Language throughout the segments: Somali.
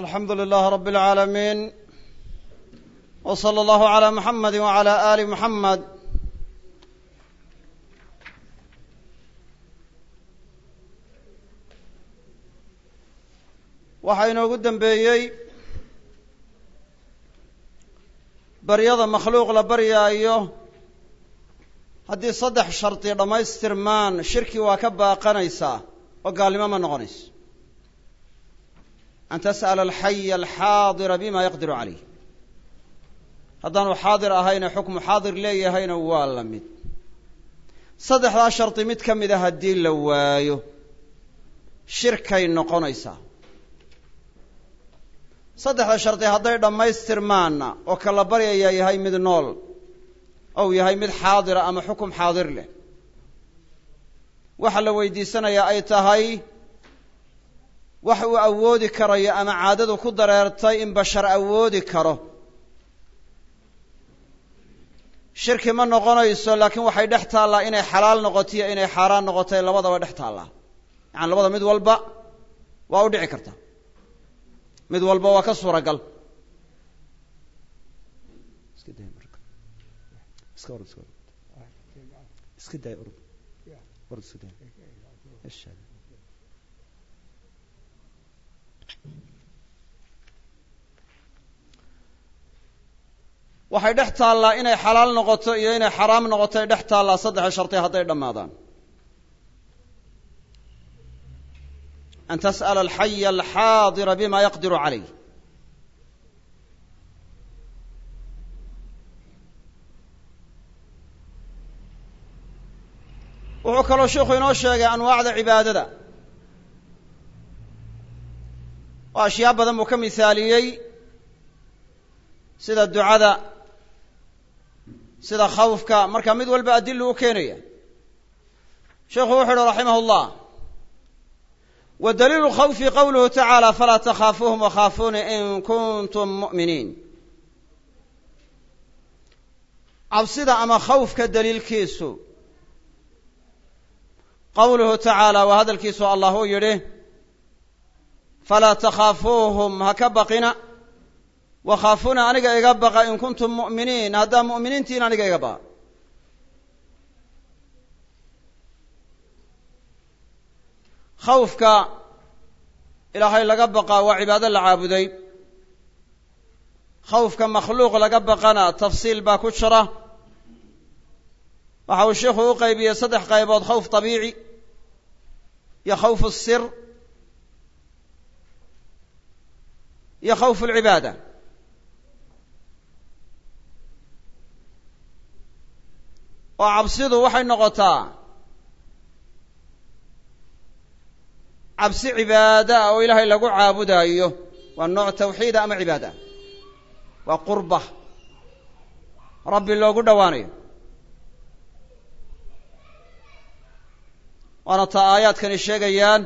alxamdu lilaah rab اlcaalamiin w slى اllahu عalى muxamadi wعalى ali muxamed waxaa inoogu dembeeyey baryada makhluuq la baryaayo haddii saddex shardi dhammaystirmaan shirki waa ka baaqanaysaa oo gaalnimo ma noqonayso an tas'ala alxaya alxaadira bima yaqdiru calayh haddaanu xaadir ahayna xukmu xaadir leeyahayna waa la mid saddexdaa shardi mid ka mida haddii la waayo shirkay noqonaysaa saddexda shardi hadday dhammaystirmaanna oo ka la baryayaa yahay mid nool ou yahay mid xaadira ama xukum xaadir leh waxa la weydiisanayaa ay tahay wax uu awoodi karayo ama caadadu ku dareertay in bashar awoodi karo. Shirki ma noqonayso laakiin waxay dhex taallaa inay xalaal noqotiyo inay xaaraan noqotay labadaba dhex taallaa yacani labada mid walba waa u dhici karta. Mid walba waa ka suuragal waxay dhex taallaa inay xalaal noqoto iyo inay xaraam noqotay dhex taallaa saddexa sharti hadday dhammaadaan. an tas'ala alxaya alxaadira bima yaqdiru calayh wuxuu kaloo sheikhu inoo sheegay anwaacda cibaadada oo ashyaa badan buu ka mihaaliyey sida ducada sida khawfka marka mid walba adilu u keenaya. Sheikhu wuxu uhi raximah اllah wa daliilu khawfi qowluhu tacaala falaa takhaafuuhum wakhaafuuni in kuntum mu'miniin. Cabsida ama khawfka daliilkiisu qowluhu tacaala waa hadalkiisu allah uu yidhi falaa takhaafuuhum ha ka baqina wakhaafuuna aniga iga baqa in kuntum mu'miniin haddaa mu'miniintiin aniga iga baqa khawfka ilaahay laga baqaa waa cibaado la caabuday khawfka makhluuq laga baqana tafsiil baa ku jira waxa uu sheikhu u qaybiyey saddex qaybood khawf طabiici iyo khawf الsir iyo khawf اlcibaada oo cabsidu waxay noqotaa cabsi cibaada ah oo ilaahay lagu caabudaayo. Waa nooc tawxiida ama cibaada? Waa qurba. Rabbi loogu dhowaanayo waana taa aayaadkani sheegayaan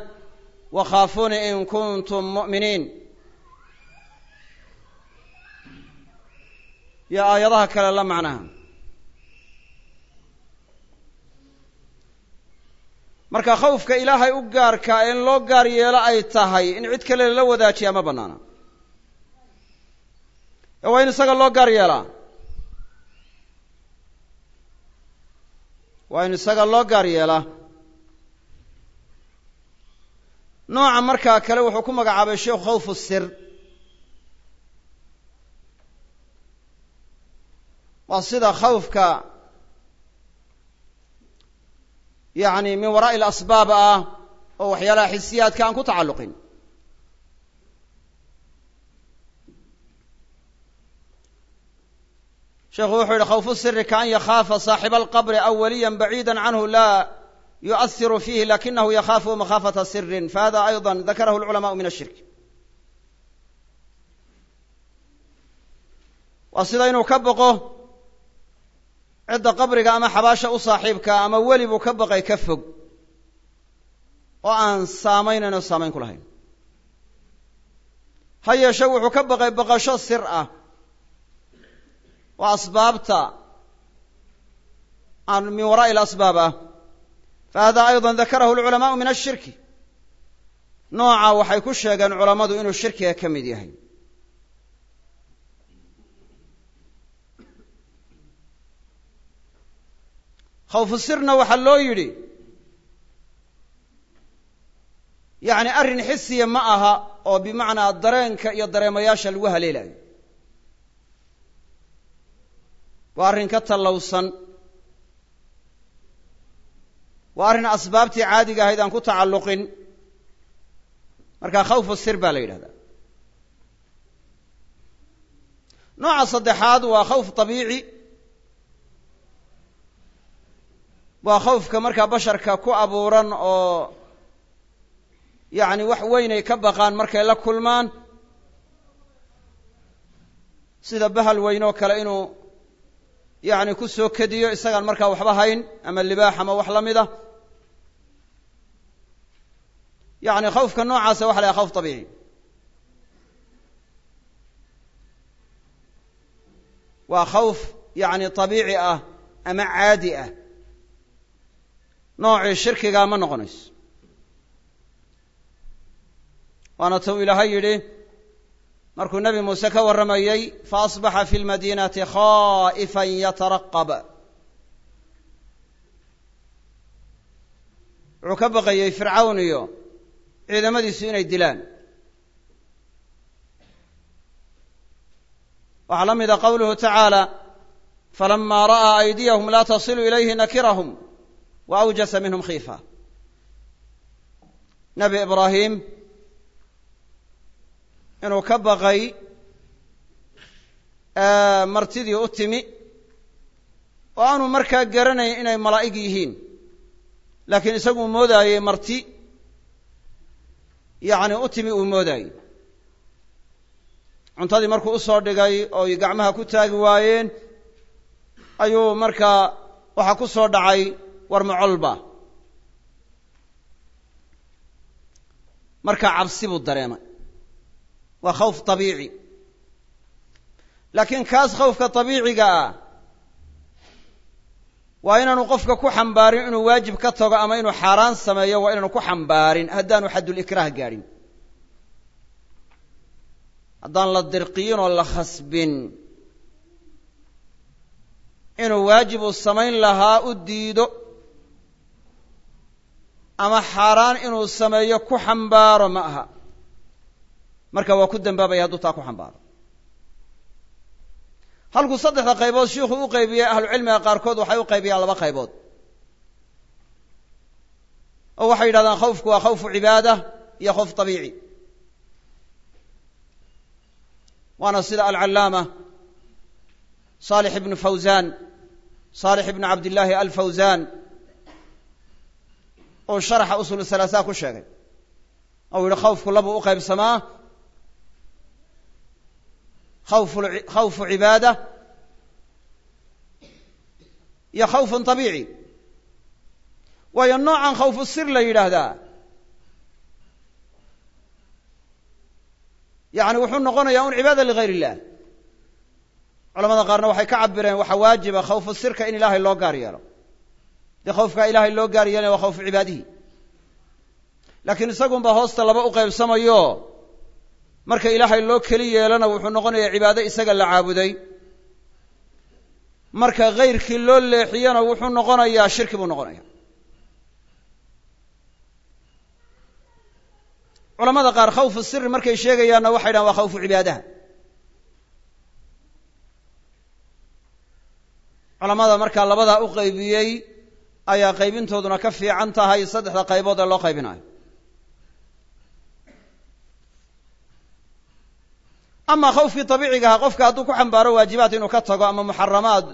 wakhaafuuni in kuntum mu'miniin. Iyo aayadaha kale la macnaha marka khawfka ilaahay u gaarkaa in loo gaar yeelo ay tahay in cid kale lala wadaajiyaa ma bannaana. Ee waa in isaga loo gaar yeelaa waa in isaga loo gaar yeelaa nooca markaa kale wuxuu ku magacaabay sheikhu khawfu sir. Waa sida khawfka yani min waraa'i alasbaab ah oo waxyaalaha xisiyaadka aan ku tacalluqin. Sheekhu wuxuu yihi khawfu siri kaan yakhaafa saaxiba alqabri awaliya baciida canhu laa yu'asiru fiihi lakinahu yakhaafu makhaafata sirin fahada ayضa dakarahu lculamaءu min ashirk waa sida inuu ka boqo cidda qabriga ama xabaasha u saaxiibka ama weli buu ka baqay ka fog oo aan saameynayn oo saamayn ku lahayn. Ha yeeshe wuxuu ka baqay baqasho sir ah oo asbaabta aan min waraa'i ilasbaab ah. Fa hada ayضa dakarahu lculamaau min ashirki nooca waxay ku sheegeen culammadu inuu shirkiga ka mid yahay. Khawfu sirna waxaa loo yidhi. Yacni arrin xisiya ma aha oo bimacnaa dareenka iyo dareemayaasha lagu haleelayo waa arrin ka tallowsan. Waa arrin asbaabtii caadiga ahayd aan ku tacalluqin. Marka khawfu sir baa la yidhahdaa. Nooca saddexaad waa khawf dabiici waa khawfka markaa basharka ku abuuran oo yacni wax weynay ka baqaan markay la kulmaan sida bahal weyn oo kale inuu yacni ku soo kediyo isagaan markaa waxba hayn ama libaax ama wax la mid a yacni khawfka noocaasa waxa la yahay khawf dabiici. Waa khawf yacni dabiici ah ama caadi ah noocii shirkigaa ma noqonayso. Waana tuu ilaahay yidhi markuu nebi muuse ka warramayey faasbaxa fi lmadiinati khaa'ifan yataraqab. Wuxuu ka baqayey fircawn iyo ciidamadiisu inay dilaan. Waxaa la mida qowluhu tacaala falama ra'aa aydiyahum laa tasilu ilayhi nakirahum awjasa minhum khiifa nebi ibraahim inuu ka baqay martidii u timi oo aanu markaa garanayn inay malaa'ig yihiin laakiin isaguu moodaayey marti yacni u timi uu moodaayey cuntadii markuu u soo dhigay oo gacmaha ku taagi waayeen ayuu markaa waxaa ku soo dhacay war macolba markaa cabsi buu dareemay. Waa khawf dabiici. Laakiin kaas khawfka dabiiciga ah waa inaanu qofka ku xambaarin inuu waajib ka tago ama inuu xaaraan sameeyo waa inaanu ku xambaarin. Haddaanu xaddulikraah gaadhin haddaan la dirqiyin oo la khasbin. Inuu waajib uu samayn lahaa u diido ama xaaraan inuu sameeyo ku xambaaro ma aha. Marka waa ku dambaabaya hadduu taa ku xambaaro. Halkuu saddexda qaybood shiikhu u qaybiyey ahlucilmiga qaarkood waxay u qaybiyaan laba qaybood. Oo waxay yidhahdaan khawfku waa khawfu cibaada iyo khawf dabiici waana sida alcallaama saalix ibnu fawzan saalix ibnu cabdillaahi alfawzan uu sharaxa usul salaasaa ku sheegay. Ou yihi khawfku labuu u qaybsamaa. Khawfu cibaada. Iyo khawfun طabiici waayo noocan khawfu sir la yidhaahdaa yani wuxuu noqonayaa un cibaada ligayr illah culamada qaarna waxay ka cabireen waxaa waajiba khawfu sirka in ilaahay loo gaar yeelo dee khawfkaa ilaahay loo gaar yeelaya waa khawfu cibaadihi laakiin isagunba hoosta laba u qaybsamayo marka ilaahay loo keli yeelana wuxuu noqonayaa cibaado isaga la caabuday marka hayrkii loo leexiyana wuxuu noqonayaa shirki buu noqonaya culamada qaar khawfu siri markay sheegayaanna waxay dhahan waa khawfu cibaadaha culamada markaa labadaa u ayaa qaybintooduna ka fiican tahay saddexda qaybood ee loo qaybinayo. Ama khawfkii dabiiciga ahaa qofka hadduu ku xambaaro waajibaad inuu ka tago ama muxaramaad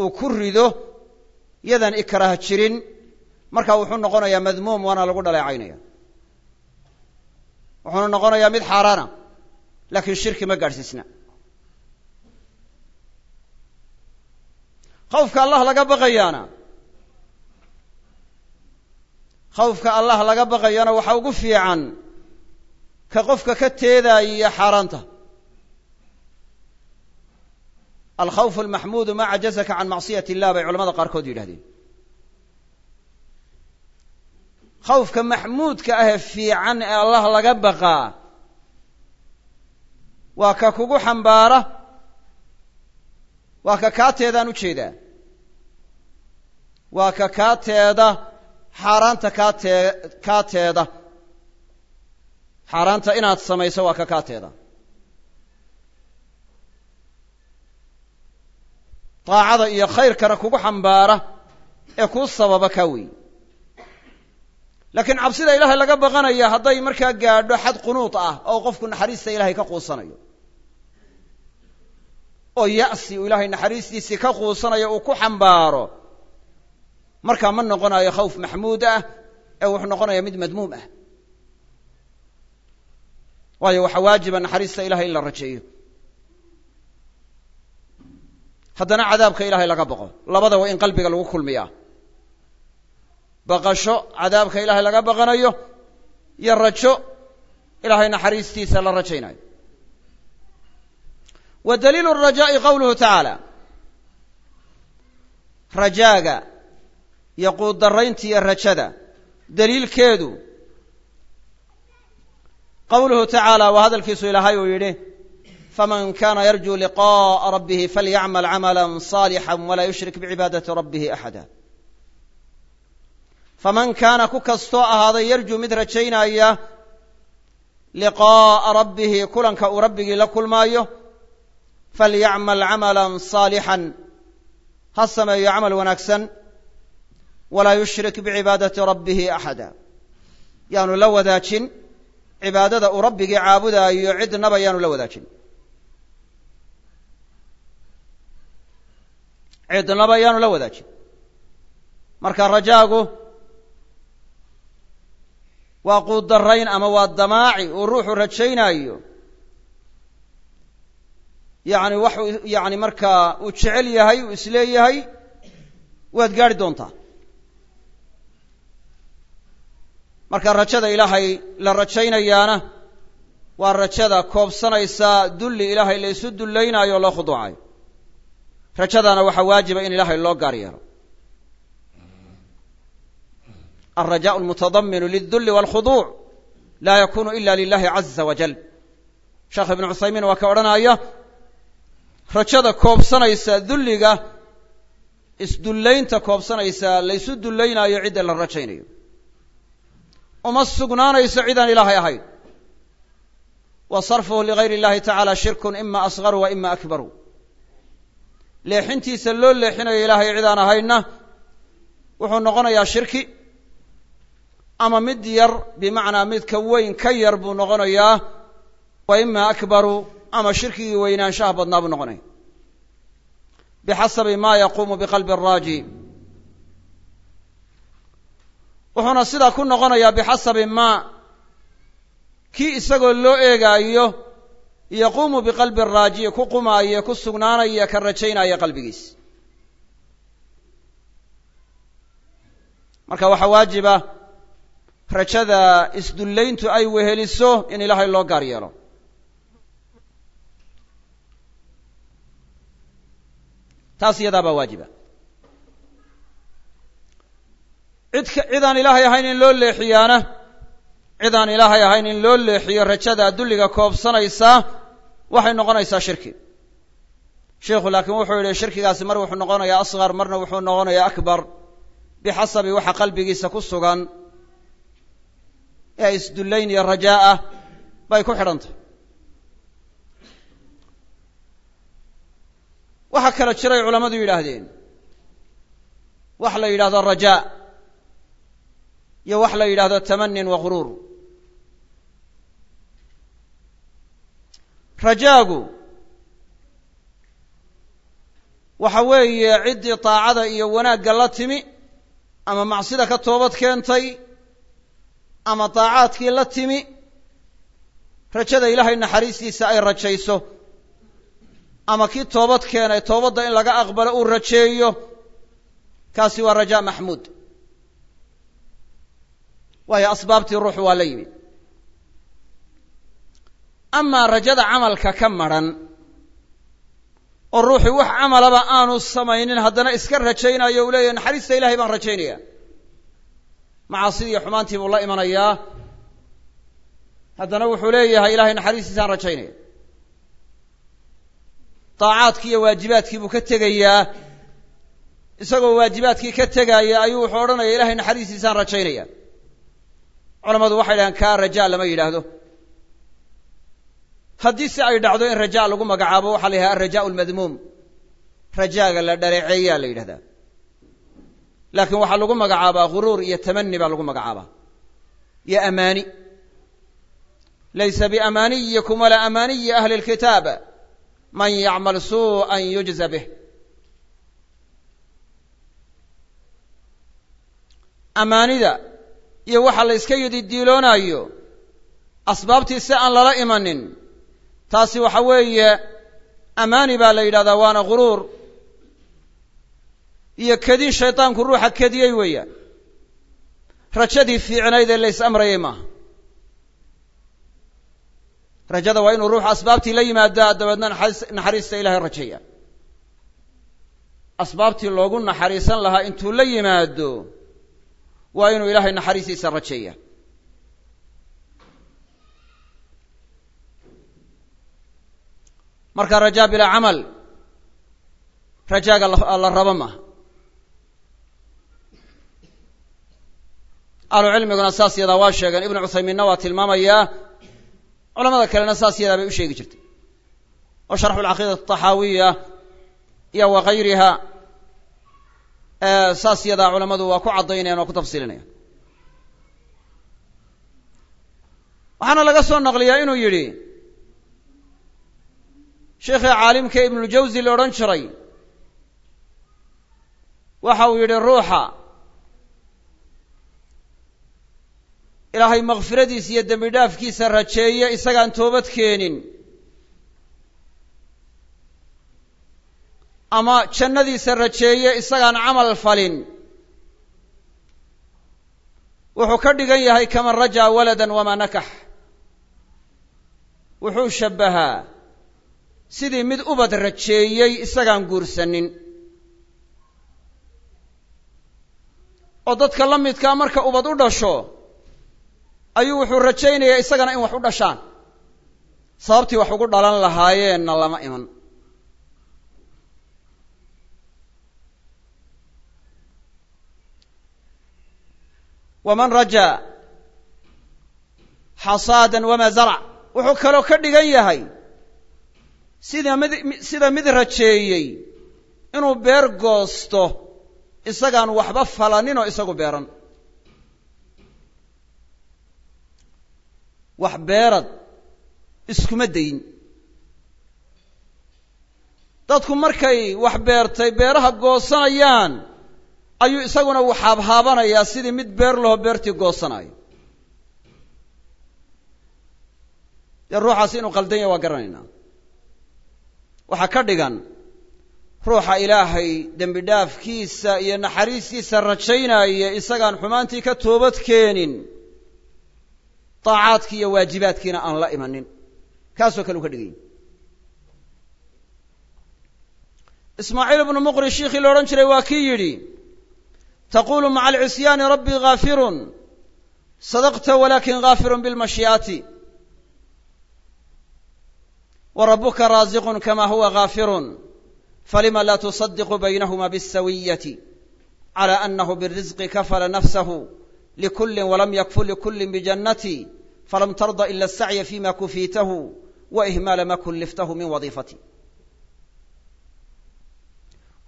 uu ku rido yadan ikraah jirin marka wuxuu noqonayaa madmuum waana lagu dhaleecaynaya. Wuxuuna noqonayaa mid xaaraana laakiin shirki ma gaadhsiisna. Khawfka allah laga baqayaana khawfka allah laga baqayana waxaa ugu fiican ka qofka ka teedaaya xaaraanta. Alkhawf almaxmuudu ma cajazaka can macsiyat illah bay culamada qaarkood yidhahdeen khawfka maxmuudka ahee fiican ee allah laga baqaa waa ka kugu xambaara waa ka kaateedaan u jeedaa waa ka kaateeda xaaraanta kaatee kaateeda xaaraanta inaad samayso waa ka kaateeda daacada iyo khayrkana kugu xambaara ee kuu sababa kaa weeye laakiin cabsida ilaahay laga baqanaya hadday markaa gaadho xad qunuud ah oo qofku naxariista ilaahay ka quusanayo. Oo ya'si uu ilaahay naxariistiisii ka quusanayo uu ku xambaaro markaa ma noqonayo khawf maxmuud ah ee wuxuu noqonaya mid madmuum ah waayo waxaa waajiba naxariista ilahay in la rajeeyo haddana cadaabka ilaahay laga baqo labada waa in qalbiga lagu kulmiyaa baqasho cadaabka ilaahay laga baqanayo iyo rajo ilaahay naxariistiisa la rajaynayo wa daliilu الrajaaءi qowluhu tacaala rajaaga iyo quuddaraynta iyo rajada daliilkeedu qowluhu tacaala waa hadalkiisu ilaahay uu yidhi faman kana yarjuu liqaءa rabbihi falyacmal camala صaalixا walaa yushrik bicibaadati rabbihi axada faman kaana ku kastoo ahaaday yarjuu mid rajaynaya liqaa'a rabbihi kulanka uu rabbigii la kulmaayo falyacmal camala صaalixan ha sameeyo camal wanaagsan walaa yushrik bicibaadati rabbihi axada yaanu la wadaajin cibaadada uu rabbigii caabudaayo cidnaba yaanu la wadaajin cidnaba yaanu la wadaajin marka rajaagu waa quuddarayn ama waa damaaci uu ruuxu rajaynaayo yacni waxuu yacni markaa uu jecel yahay uu is leeyahay waad gaadhi doontaa marka rajada ilaahay la rajaynayaana waa rajada koobsanaysa dulli ilaahay la isu dullaynaayo o loo khuduucayo rajadana waxaa waajiba in ilaahay loo gaar yeelo. Alrajaء almutadaminu lildulli walkhuduuc laa yakunu ila lilahi caza wajal sheekh ibnu cuthaymiin waa ka odhanaya rajada koobsanaysa dulliga isdullaynta koobsanaysa laysu dullaynaayo cidda la rajaynayo uma sugnaanayso cidaan ilaahay ahayn. Wa sarfuhu ligayr اllahi tacala shirkun ima asgaru wa ima akbaru. Leexintiisa loo leexinayo ilaahay cidaan ahaynna wuxuu noqonayaa shirki ama mid yar bimacnaa midka weyn ka yar buu noqonayaa wa ima akbaru ama shirkigii weynaanshaha badnaa buu noqonaya. Bixasabi ma yaquumu biqalbi araaji wuxuuna sidaa ku noqonayaa bixasabi ma kii isagoo loo eegaayo yaquumu biqalbi araajiyi ku qumaaya ku sugnaanaya ka rajaynaya qalbigiis. Marka waxaa waajiba rajada isdullayntu ay weheliso in ilaahay loo gaar yeelo. Taas iyadaa baa waajiba cid cidaan ilaahay ahayn in loo leexiyaana cidaan ilaahay ahayn in loo leexiyo rajada dulliga koobsanaysaa waxay noqonaysaa shirki. Sheikhu laakiin wuxuu yidhi shirkigaasi mar wuxuu noqonayaa asqar marna wuxuu noqonayaa akbar. Bixasabi waxa qalbigiisa ku sugan ee isdullayn iyo rajaa ah bay ku xidhan tahay waxaa kala jiray culammadu yidhaahdeen. Wax la yidhahdo rajaa iyo wax la yidhahdo tamanin wa ghuruur. Rajaagu waxa weeye ciddii taacada iyo wanaagga la timi ama macsida ka toobad keentay ama daacaadkii la timi rajada ilaahay naxariistiisa ay rajayso ama kii toobad keenay toobadda in laga aqbalo uu rajeeyo kaasi waa rajaa maxmuud waayo asbaabtii ruuxu waa la yimid. Amaa rajada camalka ka madrhan oo ruuxii wax camalaba aanu samaynin haddana iska rajaynayo uu leeyahy naxariista ilahay baan rajaynaya macaasidii iyo xumaantii buu la imanayaa. Haddana wuxuu leeyahay ilahay naxariistiisaan rajaynaya daacaadkii iyo waajibaadkii buu ka tegayaa. Isagoo waajibaadkii ka tegaaya ayuu wuxuu odhanaya ilahay naxariistiisaan rajaynaya culamadu waxay dhahaan kaa raja lama yidhaahdo. Haddii si ay dhacdo in raja lagu magacaabo waxaa la yidhaha alraja almadmuum rajaaga la dhaleeceeyaa la yidhahdaa. Laakiin waxaa lagu magacaabaa guruur iyo tamani baa lagu magacaabaa. Iyo amaani. Laysa biamaaniyikum walaa amaaniyi ahli lkitaab man yacmal suuءa yujza bih amaanida iyo waxa la yska yidi diiloonaayo. Asbaabtii si aan lala imanin. Taasi waxa weeye amaani baa la yidhahdaa waana guruur iyo kedin shaydaanku ruuxa kediyey weeyaan rajadii fiicnayd ee la amrayay maaha. Rajada waa inuu ruuxu asbaabtii la yimaadaa dabeedna naxariista ilahay rajeeya asbaabtii loogu naxariisan lahaa intuu la yimaado waa inuu ilaahay naxariistiisa rajeeya. Marka rajaa bilaa camal rajaaga la rabo maaha ahlu cilmiguna saas yadaa waa sheegeen ibnu cuthaymiinna waa tilmaamayaa culamada kalena saas yadaa bay u sheegi jirtay. Oo sharxu alcaqiidati ataxaawiya iyo wa gayriha saas yadaa culamadu waa ku caddaynayaan waa ku tafsiilinayaan. Waxaana laga soo naqliyaa inuu yidhi sheekhii caalimka ibnuljawsi la odhan jiray waxa uu yidhi ruuxa ilaahay makfiradiisa iyo dembi dhaafkiisa rajeeye isagaan toobad keenin ama jannadiisa rajeeye isagaan camal falin. Wuxuu ka dhigan yahay kaman rajaa waladan wamaa nakax wuxuu shabbahaa sidii mid ubad rajeeyey isagaan guursanin. Oo dadka la midkaa marka ubad u dhasho ayuu wuxuu rajaynayaa isagana in wax u dhashaan. Sababtii wax ugu dhalan lahaayeenna lama iman waman rajaa xasaadan wamaa zarac wuxuu kaloo ka dhigan yahay sida mid sida mid rajeeyey inuu beer goosto isagaan waxba falaninoo isagu beeran. Wax beerad iskuma dayin dadku markay wax beertay beeraha goosanayaan ayuu isaguna uu haabhaabanayaa sidii mid beer laho beertii goosanayo dee ruuxaasi inuu qaldan yahy waa garanaynaa. Waxaa ka dhigan ruuxa ilaahay dembi dhaafkiisa iyo naxariistiisa rajaynaya isagaan xumaantii ka toobad keenin daacaadkii iyo waajibaadkiina aan la imanin. Kaasoo kale u ka dhigany ismaaciil ibnu muqri shiikhii la odhan jiray waa kii yidhi taqulu maca alcisyaani rabbii gaafirun sadaqta walakin gaafirun bilmashii'ati wa rabuka raasiqun kama huwa gaafirun falima la tusadiqu baynahuma biاsawiyati cala anahu birisqi kafala nafsahu likuli walam yakfur likuli bijannati falam tarda ila asacya fima kufiitahu wa ihmaala ma kulliftahu min wadiifati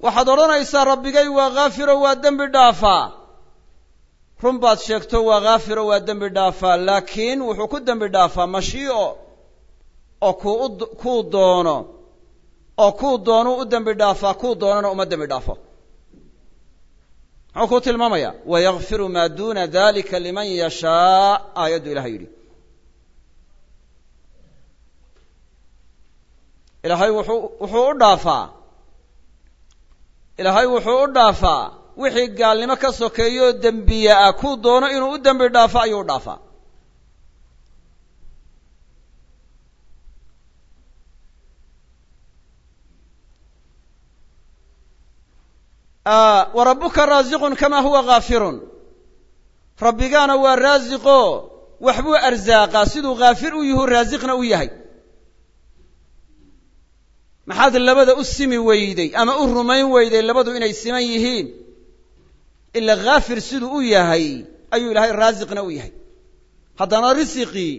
waxaad odhanaysaa rabbigay waa haafiro waa dembi dhaafaa run baad sheegto waa haafiro waa dembi dhaafaa laakiin wuxuu ku dembi dhaafaa mashii'o oo kuu kuu doono oo kuu doonuu u dembi dhaafaa kuu doonana uma dembi dhaafo. Muxuu kuu tilmaamaya wayakfiru maa duuna dalika liman yashaa aayaddu ilahay yidhi. Ilaahay wuxuu wuxuu u dhaafaa ilaahay wuxuu u dhaafaa. Wixii gaalnimo ka sokeeyo dembiya ah kuu doono inuu u dembi dhaafo ayuu u dhaafaa. Wa rabuka raasiqun kama huwa gaafirun. Rabbigaana waa raasiqo waxbuu arsaaqaa siduu khaafir u yuhu raasiqna u yahay maxaad labada u simi weyday ama u rumayn weyday labadu inay siman yihiin? Ila khaafir siduu u yahay ayuu ilaahay raasiqna u yahay. Haddana risiqii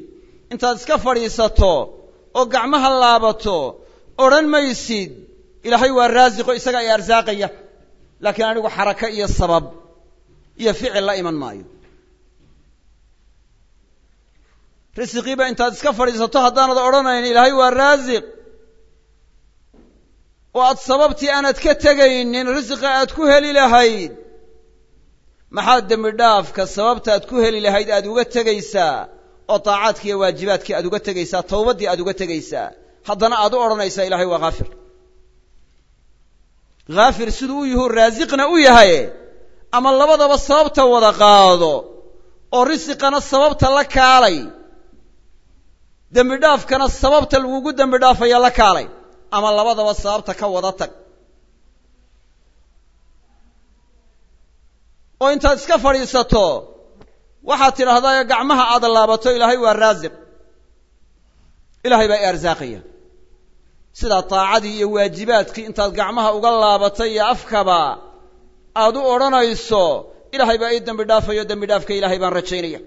intaad iska fadhiisato oo gacmaha laabato odhan maysid ilaahay waa raasiqo isaga ay arsaaqaya. Laakiin anigu xaraka iyo sabab iyo ficil la iman maayo. Risiqiiba intaad iska fadhiisato haddaanad odhanayn ilaahay waa raasiq oo aad sababtii aanad ka tegaynin risiqa aad ku heli lahayd. Maxaad dembi dhaafka sababta aad ku heli lahayd aad uga tegaysaa oo daacaadki iyo waajibaadkii aad uga tegaysaa tawbaddii aad uga tegaysaa? Haddana aad u odhanaysaa ilahay waa haafir haafir siduu u yuhu raasiqna u yahay ama labadaba sababta wada qaado oo risiqana sababta la kaalay. Dembi dhaafkana sababta lagugu dembi dhaafaya la kaalay ama labadaba sababta ka wada tag. oo intaad iska fadhiisato waxaad tidhaahdaa gacmaha aad laabato ilaahay waa raasiq ilahay baa i arsaaqaya. Sidaa daacadii iyo waajibaadkii intaad gacmaha uga laabatay iyo afkaba aad u odhanayso ilaahay baa ii dembi dhaafayo dembi dhaafka ilaahay baan rajaynaya.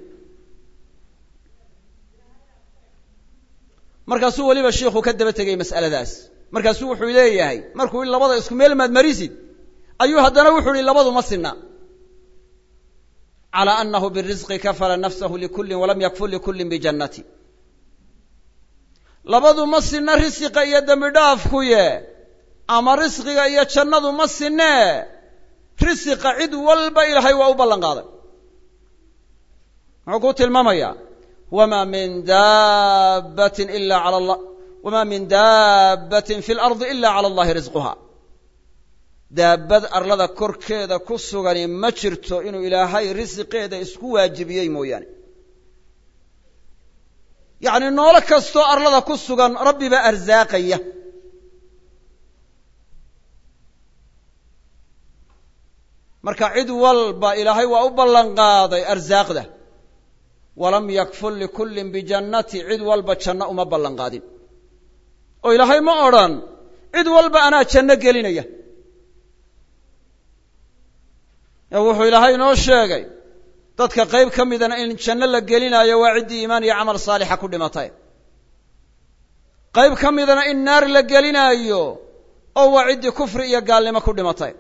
Markaasuu weliba shiikhu ka daba tegay mas'aladaas markaasuu wuxuu leeyahay markuu labada isku meel maad marisid ayuu haddana wuxuu ihi labadu ma sinna. Calى anahu birisqi kafala nafsahu likulin walam yakfur likulin bijannati. Labadu ma sinna risiqa iyo dembi dhaafkuye ama risqiga iyo jannadu ma sinee risiqa cid walba ilaahay waa u ballan qaaday muxuu ku tilmaamayaa wma min dabbatin ila ala allah wama min dabbatin fi lardi ila cala allahi risquha daabbad arlada korkeeda ku sugani ma jirto inuu ilaahay risiqeeda isku waajibiyey mooyaane yacni noolo kastoo arlada ku sugan rabbi baa arsaaqaya marka cid walba ilaahay waa u ballan qaaday arsaaqda walam yakful likullin bijannati cid walba janno uma ballan qaadin oo ilaahay ma odrhan cid walba anaa janno gelinaya. Wuxuu ilaahay inoo sheegay dadka qayb ka midana in janno la gelinaayo waa ciddii iimaan iyo camal saalixa ku dhimatay. Qayb ka midana in naar la gelinaayo oo waa ciddii kufri iyo gaalnimo ku dhimatay.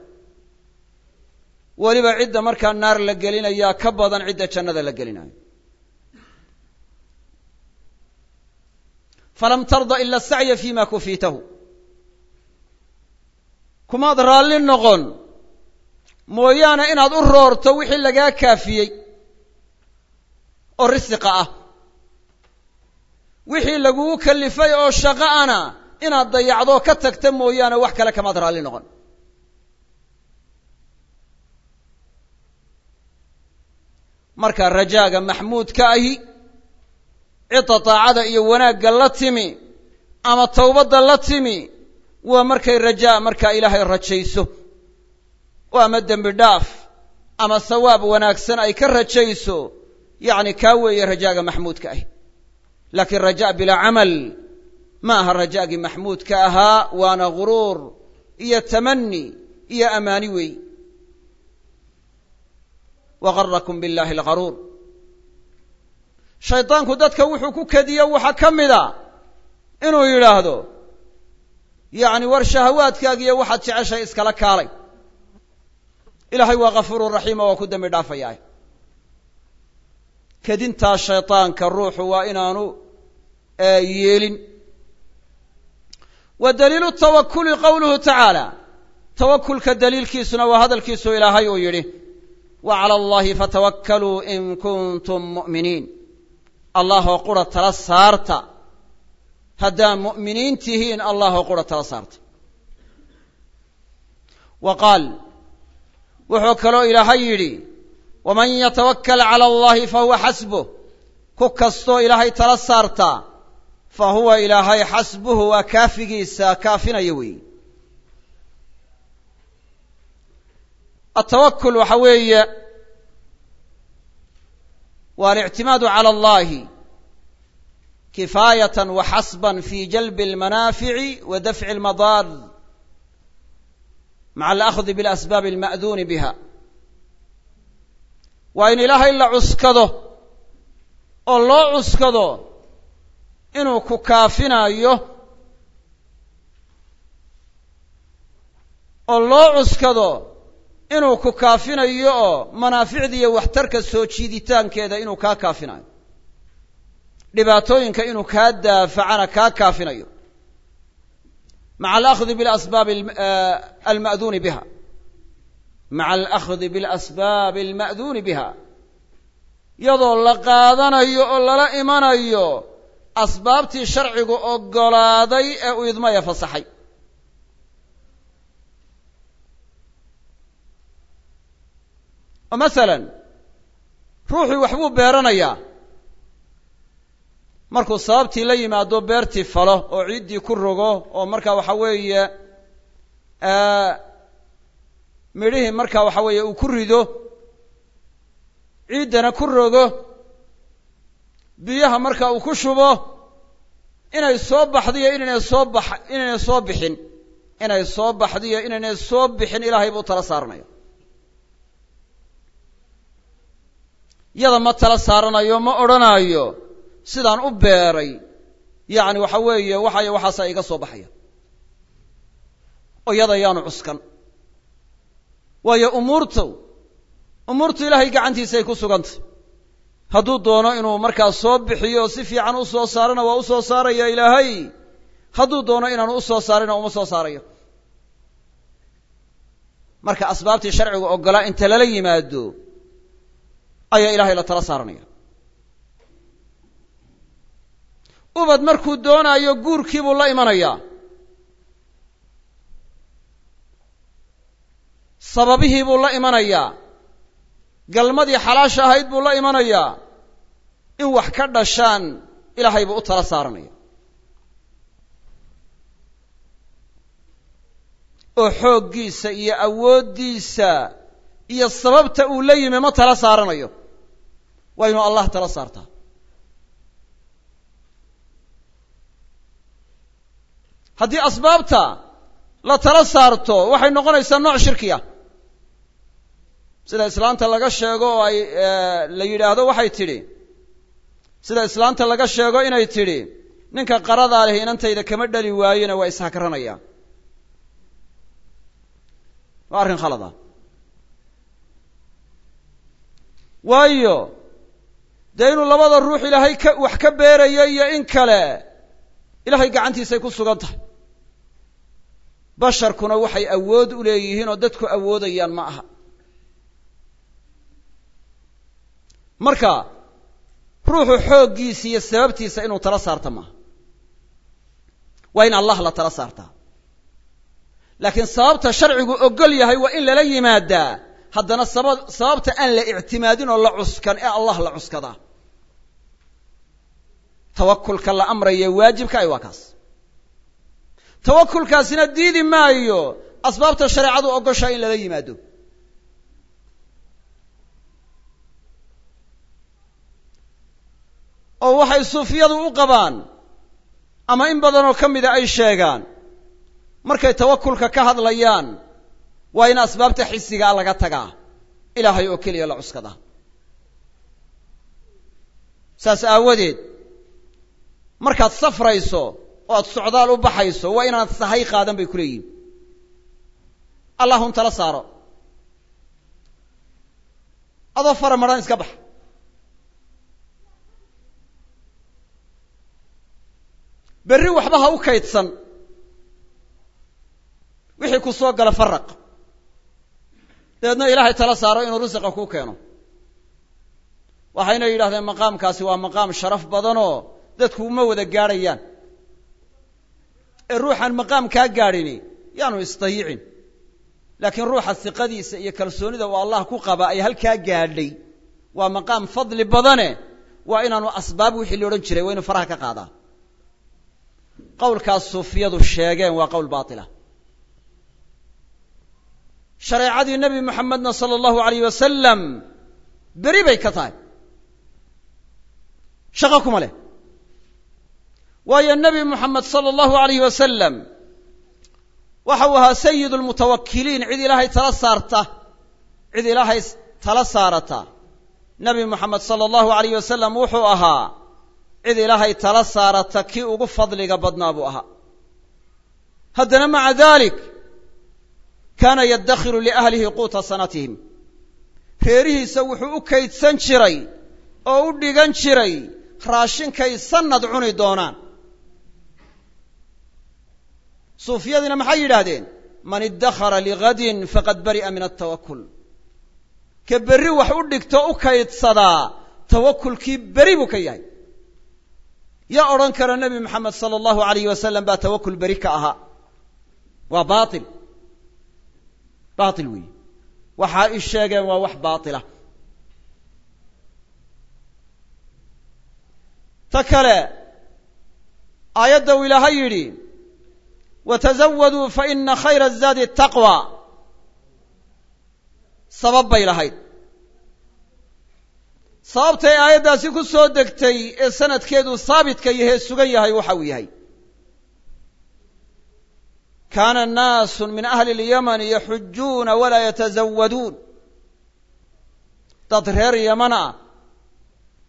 Weliba cidda markaa naar la gelinayaa ka badan cidda jannada la gelinayo falam tarda ila sacya fima kufiitahu kumaad raalli noqon mooyaane inaad u roorto wixii lagaa kaafiyey oo risiqa ah wixii lagugu kalifay oo shaqo ana inaad dayacdoo ka tagta mooyaane wax kale kamaad raalli noqon marka rajaaga maxmuudka ahi cidda daacada iyo wanaagga la timi ama tawbadda la timi waa markay rajaa markaa ilaahay rajayso. Oo ama dembi dhaaf ama sawaab wanaagsan ay ka rajayso yacni kaa weeye rajaaga maxmuudka ahi. Laakiin rajaa bilaa camal ma aha rajaagii maxmuudka ahaa waana guruur iyo tamani iyo amaani weey. Wagarakum billahi algaruur shaydaanku dadka wuxuu ku kediyo waxaa ka mida. Inuu yidhaahdo yacni war shahawaadkaagiiyo waxaad jeceshay iskala kaalay. Ilaahay waa ghafuurun raxiima waa ku dembi dhaafayaa kedintaa shaydaanka ruuxu waa inaanu yeelin. Wa daliilu tawakuli qowluhu tacaala. Tawakulka daliilkiisuna waa hadalkiisu ilaahay uu yidhi wa cala allahi fatawakkaluu in kuntum mu'miniin allahoo qura tala saarta. Haddaad mu'miniin tihiin allahoo qura tala saarta. Wa qaal wuxuu kaloo ilaahay yidhi waman yatawakkal cala allahi fahuwa xasbuh. Ku kastoo ilaahay tala saarta fa huwa ilaahay xasbuhu waa kaafigiisa kaafinaya weeye atawakul waxa wa alictimaadu cala allahi kifaayatan wa xasban fi jalbi almanaafici wa dafci almadaar maca alahdi bilasbaabi alma'duuni biha waa in ilaahay la cuskado oo loo cuskado inuu ku kaafinayo oo loo cuskado inuu ku kaafinayo oo manaaficda iyo waxtarka soo jiiditaankeeda inuu kaa kaafinayo. Dhibaatooyinka inuu kaa daafacana kaa kaafinayo. Maca alahdi bilasbaabi alma'duuni biha. Maca alahdi bilasbaabi alma'duuni biha. Iyadoo la qaadanayo oo lala imanayo asbaabtii sharcigu oggolaaday ee uu idmaya fasaxay oo masalan ruuxii waxbuu beeranayaa. Markuu sababtii la yimaado beertii falo oo ciiddii ku rogo oo marka waxa weeye midhihii marka waxa weeye uu ku rido ciiddana ku rogo biyaha marka uu ku shubo inay soo baxdiyo inaynay soo bax inaynay soo bixin inay soo baxdiyo inaynay soo bixin ilaahay buu tala saaranaya yada ma tala saaranayo ma odhanaayo. Sidaan u beeray. Yacni waxa weeye waxay waxaasaa iga soo baxaya. Oo yada yaanu cuskan. Waayo umuurtu umuurtu ilaahay gacantiisay ku sugantay. Hadduu doono inuu markaa soo bixiyo si fiican u soo saarana waa u soo saaraya ilaahay. Hadduu doono inaanu u soo saarina uma soo saarayo. Marka asbaabtii sharcigu oggolaa inta lala yimaado ayaa ilaahay la tala saaranaya. Ubad markuu doonaayo guurkii buu la imanayaa sababihii buu la imanayaa galmadii xalaasha ahayd buu la imanayaa in wax ka dhashaan ilaahay buu u tala saaranaya. Oo xooggiisa iyo awooddiisa iyo sababta uu la yimi ma tala saaranayo waa inuu allah tala saartaa. Haddii asbaabta la tala saarto waxay noqonaysaa nooc shirkiya. Sida islaanta laga sheego oo ay la yidhaahdo waxay tidhi. Sida islaanta laga sheego inay tidhi ninka qaradaa leh inantayda kama dhali waayena waa ishakranaya waa arrin khalada. Waayo dee inuu labada ruux ilaahay ka wax ka beerayo iyo in kale. Ilaahay gacantiisay ku sugan tahay. Basharkuna waxay awood u leeyihiin oo dadku awoodayaan ma aha. Marka ruuxu xooggiisa iyo sababtiisa inuu tala saarta maaha waa in allah la tala saartaa. Laakiin sababta sharcigu ogol yahay waa in lala yimaadaa. Haddana saba sababta aan la ictimaadin oo la cuskan ee allah la cuskadaa tawakulka la amraya waajibka ay waa kaas. Tawakulkaasina diidi maayo asbaabta shareecadu ogoshaa in lala yimaado. Oo waxay suufiyadu u qabaan ama in badanoo ka mida ay sheegaan markay tawakulka ka hadlayaan waa in asbaabta xisigaa laga tagaa. Ilaahay oo keliya la cuskadaa. Saas aawadeed markaad safrayso oo aad socdaal u baxayso waa inaad sahay qaadan bay ku leeyihiin allahun tala saaro. Adoo fara madhan iska bax. Berri waxba ha u kaydsan. Wixii ku soo gala faraq. Dabeedna ilaahay tala saaro inuu risiqa kuu keeno. Waxayna yidhahdeen maqaamkaasi waa maqaam sharaf badanoo dadku uma wada gaadhayaan. Ee ruuxaan maqaam kaa gaadhini yaanu isdayicin laakiin ruuxa hiqadiisa iyo kalsoonida uu allah ku qaba ay halkaa gaadhay. Waa maqaam fadli badane waa inaanu asbaab wixii la odhan jiray waa inu faraha ka qaadaa. Qowlkaas suufiyadu sheegeen waa qowl baatila. Shareecadii nebi moxamedna sala allahu alayh wasalam beri bay ka tahay. Shaqo kuma leh waayo nebi moxamed sala allahu alayh wasalam waxa uu ahaa sayid lmutawakiliin cid ilaahay tala saarta cid ilaahay tala saarata. Nebi moxamed sala allahu alayh wasalam wuxuu ahaa cid ilaahay tala saarata kii ugu fadliga badnaa buu ahaa. Haddana maca dalik kaana yaddakhiru liahlihi quuta sanatihim. Reerihiisa wuxuu u kaydsan jiray oo u dhigan jiray raashinkay sannad cuni doonaan suufiyadiina maxay yidhaahdeen? Man iddakhara ligadin faqad bari'a min altawakul ka berri wax u dhigto u kaydsadaa tawakulkii beri buu ka yahay. Yaa odhan kara nebi moxamed sala allahu alayh wasalam baa tawakul beri ka ahaa waa baatil. Baatil weeye waxa ay sheegeen waa wax baatila. Ta kale aayadda uu ilaahay yidhi watazawaduu fa ina khayra azaadi taqwa sabab bay lahayd sababtay aayaddaasi ku soo degtay ee sanadkeedu haabitka yahee sugan yahay waxa uu yahay kaana naasu min ahli اlyamani yaxujuuna walaa yatazawaduun dad reer yaman ah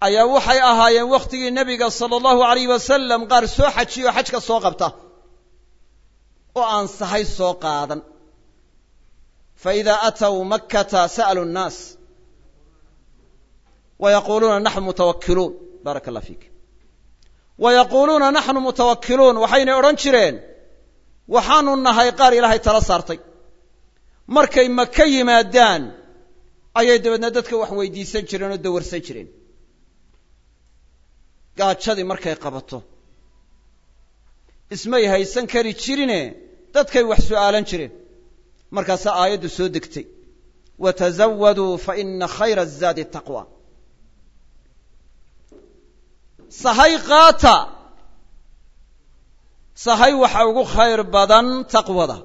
ayaa waxay ahaayeen wakhtigii nebiga sala allahu alayh wasalam qaar soo xajiyo xajka soo qabta oo aan sahay soo qaadan. Faida aatow makkata sa'lu nnaas. Wa yaquuluuna naxnu mutawakkiluun. Baaraka allah fiik. Wa yaquuluuna naxnu mutawakkiluun. Waxaynay odhan jireen waxaanu nahay qaar ilaahay tala saartay. Markay maka yimaadaan ayay dabeedna dadka wax weydiisan jireen oo dawarsan jireen. Gaajadii markay qabato ismay haysan kari jirine dadkay wax su'aalan jireen. Markaasaa aayaddu soo degtay. Watazawaduu fa ina khayra azaadi taqwa. Sahay qaata. Sahay waxa ugu khayr badan taqwada.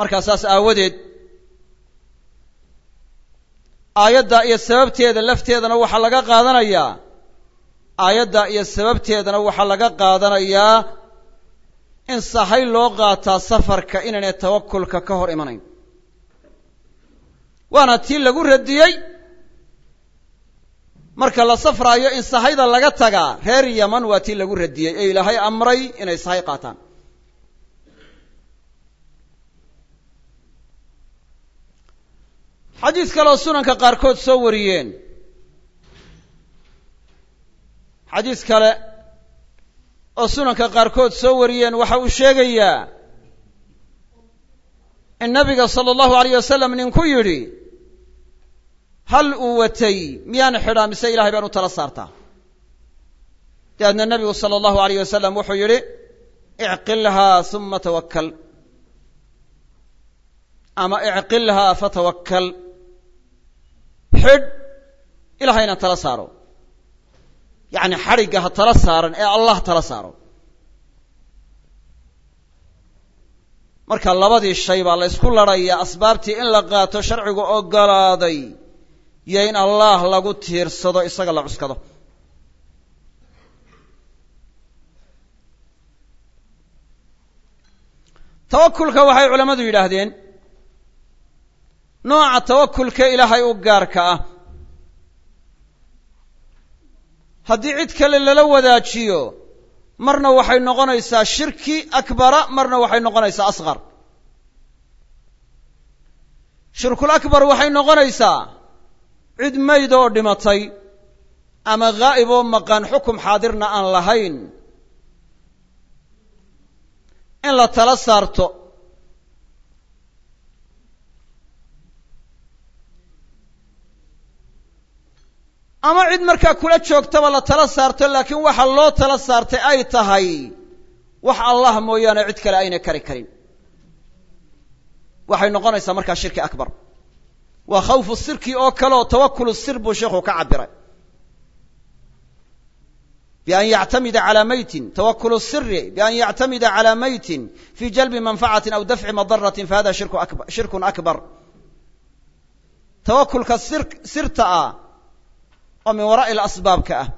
Markaa saas aawadeed aayadda iyo sababteeda lafteedana waxaa laga qaadanayaa aayadda iyo sababteedana waxaa laga qaadanayaa in sahay loo qaataa safarka inaynay tawakulka ka hor imanayn. Waana tii lagu radiyey. Marka la safraayo in sahayda laga tagaa reer yaman waa tii lagu radiyey. Ee ilaahay amray inay sahay qaataan. Xadiis kaleoo sunanka qaarkood soo wariyeen xadiis kale oo sunanka qaarkood soo wariyeen waxa uu sheegayaa in nabiga sala allahu alayh wasalam ninku yidhi hal uu watay? Miyaan xidhaa mise ilahay baan u tala saartaa. Dabeedna nebigu sala allahu alayh wasalam wuxuu yidhi icqilhaa uma tawakkal. Ama icqilhaa fatawakkal xidh ilahayna tala saaro yacni xadhigga ha tala saaran ee allah tala saaro. Marka labadii shay baa la ysku ladhayaa asbaabtii in la qaato sharcigu oggolaaday iyo in allah lagu tiirsado isaga la cuskado. Tawakulka waxay culammadu yidhaahdeen nooca tawakulka ilaahay u gaarka ah haddii cid kale lala wadaajiyo marna waxay noqonaysaa shirki akbara marna waxay noqonaysaa asqar shirkul akbar waxay noqonaysaa cid mayd oo dhimatay ama ghaa'ib oo maqan xukum xaadirna aan lahayn. In la tala saarto ama cid markaa kula joogtaba la tala saarto laakiin waxa loo tala saartay ay tahay wax allah mooyaane cid kale ayna kari karin. Waxay noqonaysaa markaa shirki akbar. Waa khawfu sirki oo kale oo tawakulu sir buu sheikhu ka cabiray bian yactamida calaa maytin tawakulu siri bian yactamida calaa maytin fi jalbi manfacatin aw dafci madaratin fahada shirkun akbar. Tawakulka sirta ah oo min waraa'i alasbaabka ah.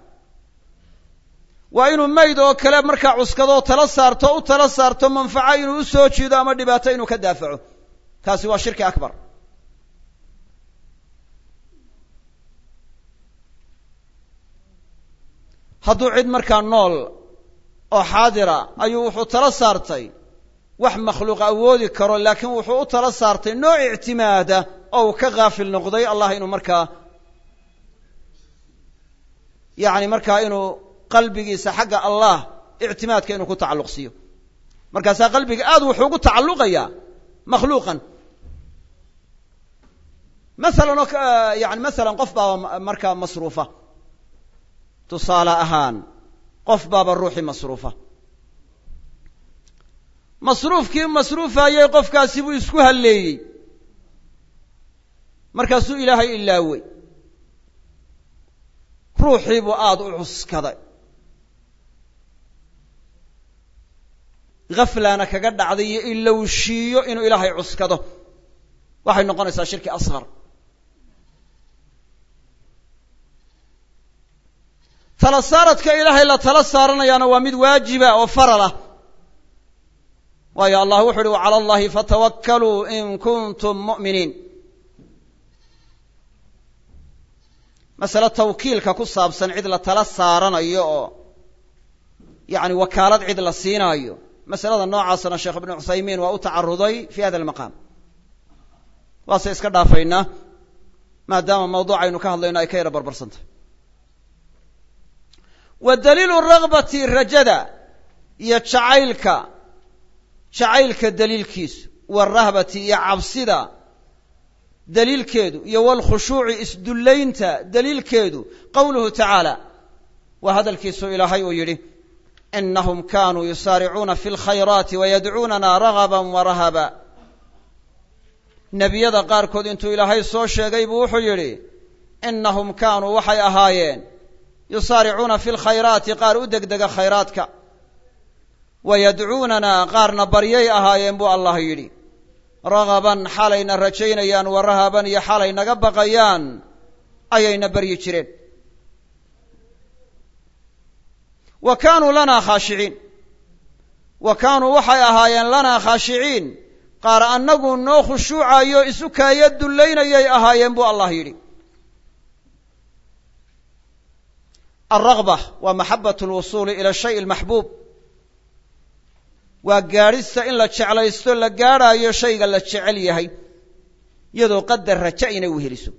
Waa inuu mayd oo kale markaa cuskadoo tala saarto u tala saarto manfaco inuu u soo jiido ama dhibaato inuu ka daafaco. Kaasi waa shirki akbar. Hadduu cid markaa nool oo xaadira ayuu wuxuu tala saartay wax makhluuq awoodi karo laakiin wuxuu u tala saartay nooc ictimaada oo uu ka haafil noqday allah inuu markaa yacni markaa inuu qalbigiisa xagga allah ictimaadka inuu ku tacalluq siiyo markaasaa qalbiga aad wuxuu ugu tacalluqayaa makhluuqan. Masalan oo yani masalan qof baaba markaa masruufa. Tusaale ahaan qof baaba ruuxii masruufa. Masruufkii masruufayey qofkaasi buu isku halleeyey. Markaasuu ilaahay ilaawey ruuxii buu aada u cuskaday. Khaflaana kaga dhacday iyo ilowshiiyo inuu ilaahay cuskado. Waxay noqonaysaa shirki asqar tala saaradka ilaahay la tala saaranayaana waa mid waajiba oo faral ah waayo allah wuxu uhi wacala allahi fatawakkaluu in kuntum mu'miniin masale tawkiilka ku saabsan cid la tala saaranayo oo yacni wakaalad cid la siinaayo. Masalada noocaasna sheekh ibnu cuthaymiin waa u tacaruday fi hada almaqaam. Waase iska dhaafaynaa maadaama mawduucaynu ka hadlayno ay ka yara barbarsantah wa daliilu ragbati rajada iyo jacaylka jacaylka daliilkiisu warahbati iyo cabsida daliilkeedu iyo walkhushuuci isdullaynta daliilkeedu qowluhu tacaala. Waa hadalkiisu ilaahay uu yidhi inahum kanuu yusaaricuuna fi lkhayraati wayadcuunana ragaba warahaba nebiyada qaarkood intuu ilaahay soo sheegay buu wuxuu yidhi inahum kaanuu waxay ahaayeen yusaaricuuna fi lkhayraati qaar u degdega khayraadka. Wayadcuunana qaarna baryay ahaayeen buu allah yidhi ragaban xalayna rajaynayaan wa rahaban iyo xalay naga baqayaan ayayna baryi jireen. Wa kaanuu lanaa khaashiciin wa kaanuu waxay ahaayeen lanaa khaashiciin qaar annagu noo khushuucayo isu kaaya dullaynayay ahaayeen buu allah yidhi. Alragba waa maxabat lwusuuli ila shay almaxbuub waa gaadhista in la jeclaysto la gaadhaayo shayga la jecel yahay iyadoo qadar raja inay weheliso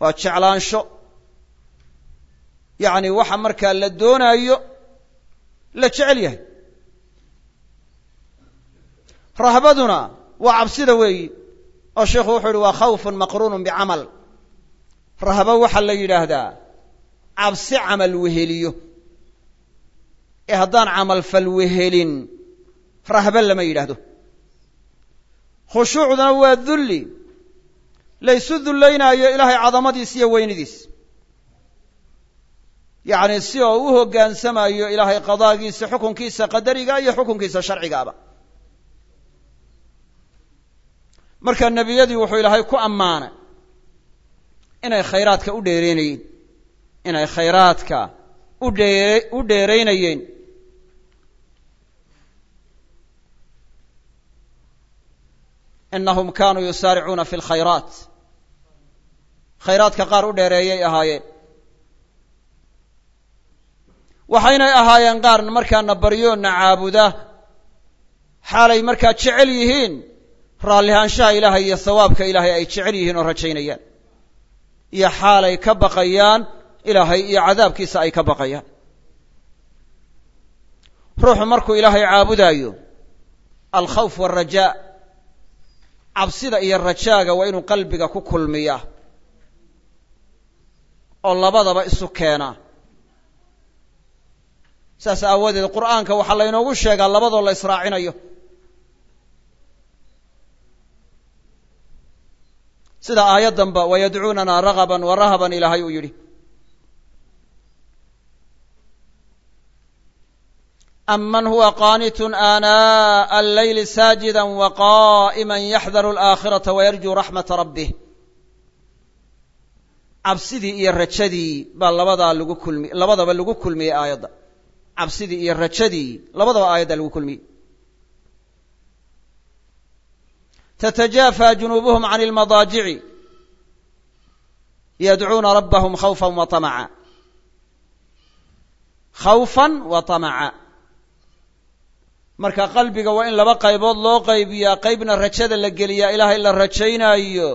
waa jeclaansho. Yacni waxa markaa la doonaayo la jecel yahay. Rahbaduna waa cabsida weeyi oo sheikhu wuxuu yihi waa khawfun maqruunun bicamal. Rahbo waxaa la yidhaahdaa cabsi camal weheliyo ee haddaan camalfal wehelin rahbe lama yidhaahdo. Khushuucduna waa dulli laysu dullaynaayo ilaahay cadamadiis iyo weynidiis. Yacni si oo u hoggaansamayo ilaahay qadaagiisa xukunkiisa qadariga iyo xukunkiisa sharcigaaba marka nebiyadii wuxuu ilaahay ku ammaanay inay khayraadka u dheereynayeen inay khayraadka u dhee u dheeraynayeen inahum kanuu yusaaricuuna fi lkhayraat khayraadka qaar u dheereeyay ahaayeen waxaynay ahaayeen qaar markaana baryoona caabuda xaalay markaa jecel yihiin raallihaanshaha ilaahay iyo sawaabka ilaahay ay jecel yihiin oo rajaynayaan iyo xaalay ka baqayaan ilaahay iyo cadaabkiisa ay ka baqayaan ruuxu markuu ilaahay caabudaayo alkhawf waalrajaa cabsida iyo rajaaga waa inuu qalbiga ku kulmiyaa oo labadaba isu keenaa saas aawadeed qur'aanka waxaa laynoogu sheegaa labadoo la israacinayo. Sida aayaddanba wayadcuunana ragaban wa rahaban ilaahay uu yidhi aman huwa qaanitun aanaaءa allayli saajida waqaa'ima yaxdaru alaakhirata wayarjuu raxmata rabbih cabsidii iyo rajadii baa labadaa lagu kulmi labadaba lagu kulmiyey aayadda cabsidii iyo rajadii labadaba aayadda lagu kulmiyey تتجافى جنوبهم عن المضاجع يدعون ربهم خوفا وطمعا خوفا وطمعا marka qalbiga waa in laba qaybood loo qaybiyaa. Qaybna rajada la geliyaa ilaahay la rajaynaayo.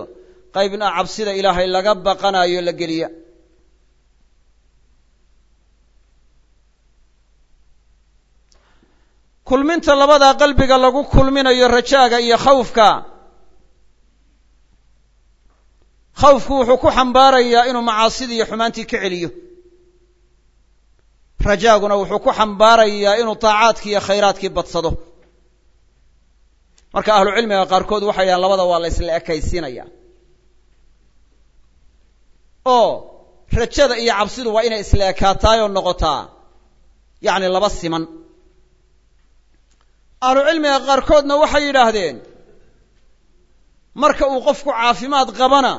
Qaybna cabsida ilaahay laga baqanayo la geliya kulminta labadaa qalbiga lagu kulminayo rajaaga iyo khawfka. Khawfku wuxuu ku xambaarayaa inuu macaasidii iyo xumaantii ka celiyo rajaaguna wuxuu ku xambaarayaa inuu taacaadkii iyo khayraadkii badsado. Marka ahlucilmiga qaarkood waxay dhahaan labada waa la isla ekaysiinaya oo rajada iyo cabsidu waa inay isla ekaataayoo noqotaa yacni laba siman. Ahlucilmiga qaarkoodna waxay yidhaahdeen marka uu qofku caafimaad qabana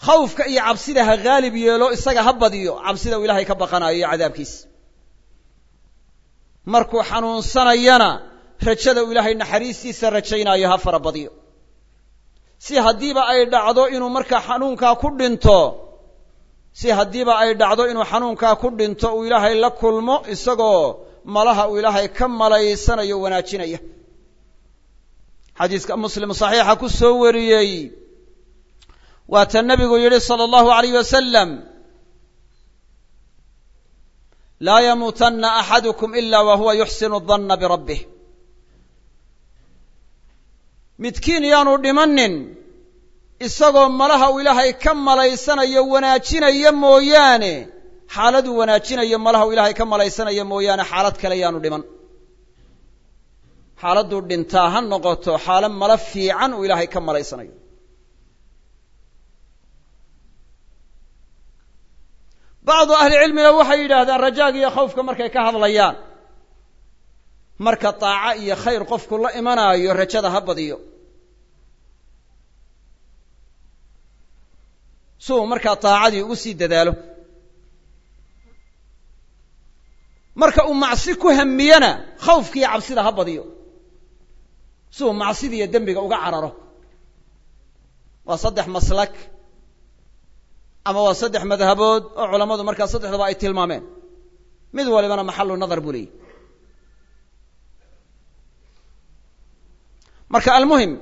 khawfka iyo cabsida ha haalib yeelo isaga ha badiyo cabsida uu ilaahay ka baqanayo iyo cadaabkiisa markuu xanuunsanayana rajada uu ilaahay naxariistiisa rajaynaayo ha fara badiyo. Si haddiiba ay dhacdo inuu markaa xanuunkaa ku dhinto si haddiiba ay dhacdo inuu xanuunkaa ku dhinto uu ilaahay la kulmo isagoo malaha uu ilaahay ka malaysanayo wanaajinaya. Xadiiska muslim saxiixa ku soo wariyey waata nebigu yidhi sala allahu alayh wasalam laa yamuutanna axadukum ila wa huwa yuxsinu danna birabbih midkiin yaanu dhimanin isagoo malaha uu ilaahay ka malaysanayo wanaajinaya mooyaane xaaladuu wanaajinayo malaha uu ilaahay ka malaysanayo mooyaane xaalad kale yaanu dhiman. Xaaladduu dhintaa ha noqoto xaalo malo fiican uu ilaahay ka malaysanayo bacdu ahlicilmina waxay yidhaahdaan rajaaga iyo khawfka markay ka hadlayaan. Marka daaco iyo khayr qofku la imanaayo rajada ha badiyo. Si uu markaa daacadii ugu sii dadaalo. Marka uu macsi ku hamiyana khawfkiiyo cabsida ha badiyo. Si uu macsida iyo dembiga uga cararo. Waa saddex maslak ama waa saddex madhabood oo culammadu markaa saddexdaba ay tilmaameen. Mid walibana maxalu nadar buu leeyahy marka almuhim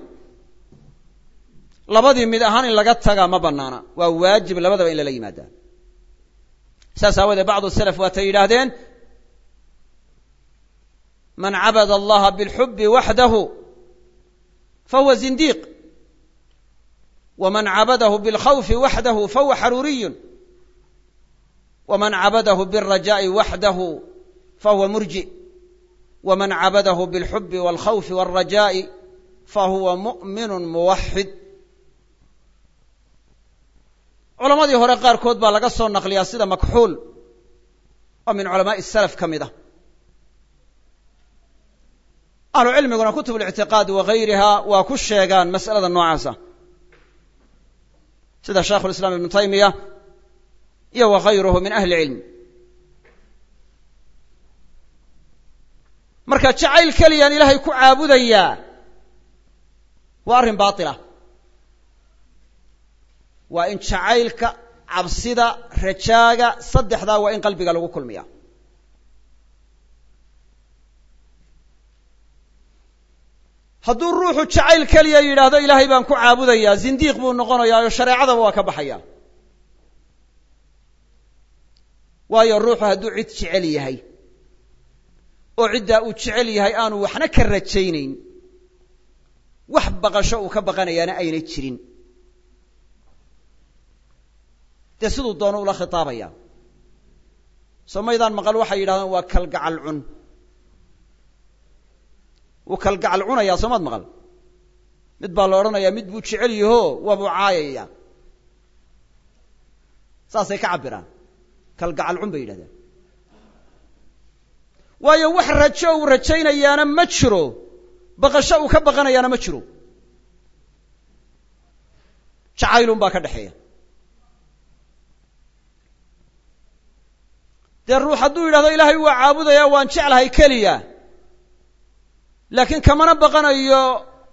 labadii mid ahaan in laga tagaa ma banaana waa waajib labadaba in lala yimaadaa saas aawoodee bacdu salaf waatay yidhaahdeen man cabada allaha bilxubi waxdahu fahuwa zindiiq wman cabadahu bilkhawfi waxdahu fahuwa xaruuriyun wman cabadahu biاlrajaءi waxdahu fahuwa murji wman cabadahu biاlxubi wاlkhawfi wاlrajaءi fahuwa mu'minu muwaxid culammadii hore qaarkood baa laga soo naqliyaa sida makxuul oo min culamaaءi salaf ka mid ah ahlu cilmiguna kutub اlictiqaad wagayriha waa ku sheegaan mas'alada noocaasa sida shaikhu lislaam ibnu taymiya iyo wagayruhu min ahli cilm marka jacayl keliyaan ilaahay ku caabudayaa waa arrin baatila. Waa in jacaylka cabsida rajaaga saddexdaa waa in qalbiga lagu kulmiya hadduu ruuxu jacayl keliya yidhaahdo ilaahay baan ku caabudayaa zindiiq buu noqonayaa oo shareecadaba waa ka baxaya waayo ruuxu hadduu cid jecel yahay oo ciddaa uu jecel yahay aanu waxna ka rajaynayn wax baqasho uu ka baqanayaana aynay jirin. Dee siduu doono ula khitaabaya soo maydaan maqal waxay yidhahdeen waa kalgacal cun wuu kalgacal cunayaa soomaad maqal? Mid baa la odhanayaa mid buu jecel yaho waabuu caayaya. Saasay ka cabiraan kalgacal cun bay yidhahdaan waayo wax rajo uu rajaynayaana ma jiro. Baqasho uu ka baqanayaana ma jiro. Jacaylun baa ka dhexeeya. Dee ruux hadduu yidhahdo ilaahay waa caabudaya waan jeclahay keliya laakiin kamana baqanayo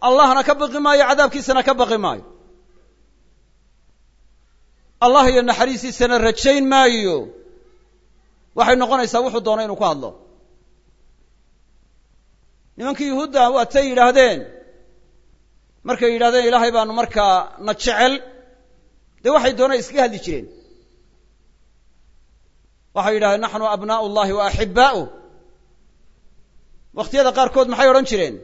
allahna ka baqi maayo cadaabkiisana ka baqi maayo. Allah iyo naxariistiisana rajayn maayo. Waxay noqonaysaa wuxuu doono inuu ku hadlo. Nimankii yuhuudda waa tay yidhaahdeen. Markay yidhahdeen ilaahay baanu markaa na jecel. Dee waxay doonaan iskaga hadli jireen. Waxay yidhahdeen naxnu abnaa'u llahi wa axibaa'uh wakhtiyada qaarkood maxay odhan jireen?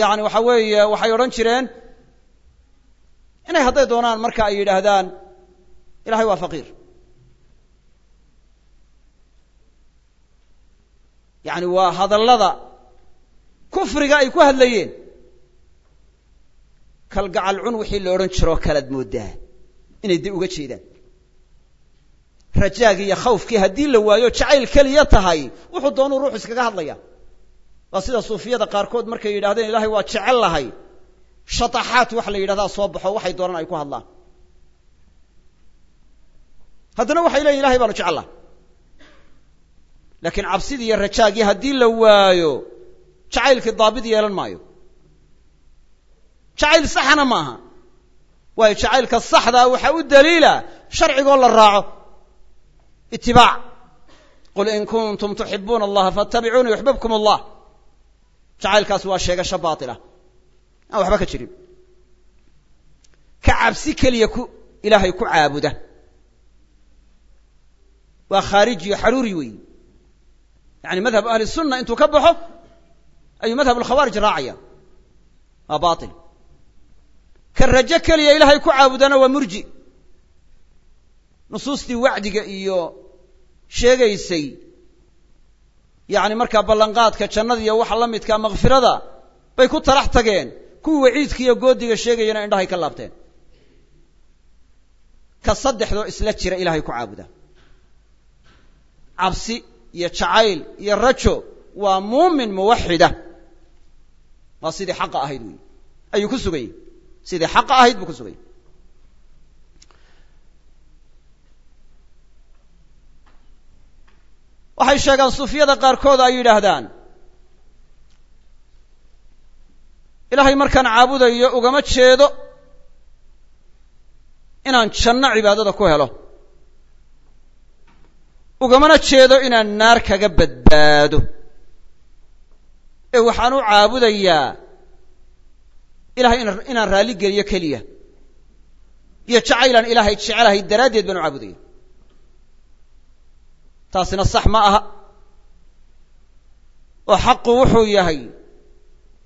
Yacni waxa weeye waxay odhan jireen inay hadday doonaan marka ay yidhaahdaan ilahay waa faqiir. Yacni waa hadallada kufriga ay ku hadlayeen. Kalgacal cun wixii la odhan jiroo kalaad mooddaa inay de uga jeedaan rajaagii iyo khawfkii haddii la waayo jacayl keliya tahay wuxuu doonuu ruuxu iskaga hadlaya. Waa sida suufiyada qaarkood markay yidhahdeen ilahay waa jecel lahay. Shataxaat wax la yidhahdaa soo baxo waxay doonaan ay ku hadlaan. Haddana waxay leeyihiin ilahay baanu jecel laakiin cabsidii iyo rajaagii haddii la waayo jacaylkii daabid yeelan maayo. Jacayl saxana maaha. Waayo jacaylka saxdaa waxaa u daliila sharcigoo la raaco itibaac qul in kuntum tuxibuuna allaha faatabicuuni yuxbibkum allah jacaylkaasi waa sheegasho baatilah aan waxba ka jirin ka cabsi keliya ku ilaahay ku caabuda waa khaarijiyo xaruuri weeyi yani madhab ahli sunna intuu ka baxo ayuu madhab alkhawaarij raacaya waa bail ka rajo keliya ilaahay ku caabudana waa murji nusuustii wacdiga iyo sheegaysay. Yacni markaa ballanqaadka jannada iyo waxa la midkaa makfirada bay ku talax tageen. Kuwii waciidka iyo goodiga sheegayana indhahay ka laabteen. Ka saddexdoo isla jira ilaahay ku caabuda. Cabsi iyo jacayl iyo rajo waa muumin muwaxida. Waa sidii xaqa ahayd wey ayuu ku suganyey sidii xaqa ahayd buu ku suganyey waxay sheegaan suufiyada qaarkood ay yidhaahdaan. Ilaahay markaan caabudayo ugama jeedo inaan janno cibaadada ku helo. Ugamana jeedo inaan naar kaga badbaado. Ee waxaan u caabudayaa ilahay inaan raalli geliyo keliya. Iyo jacaylaan ilaahay jecelahay daraaddeed baan u caabudaya taasina sax ma aha. Oo xaqu wuxuu yahay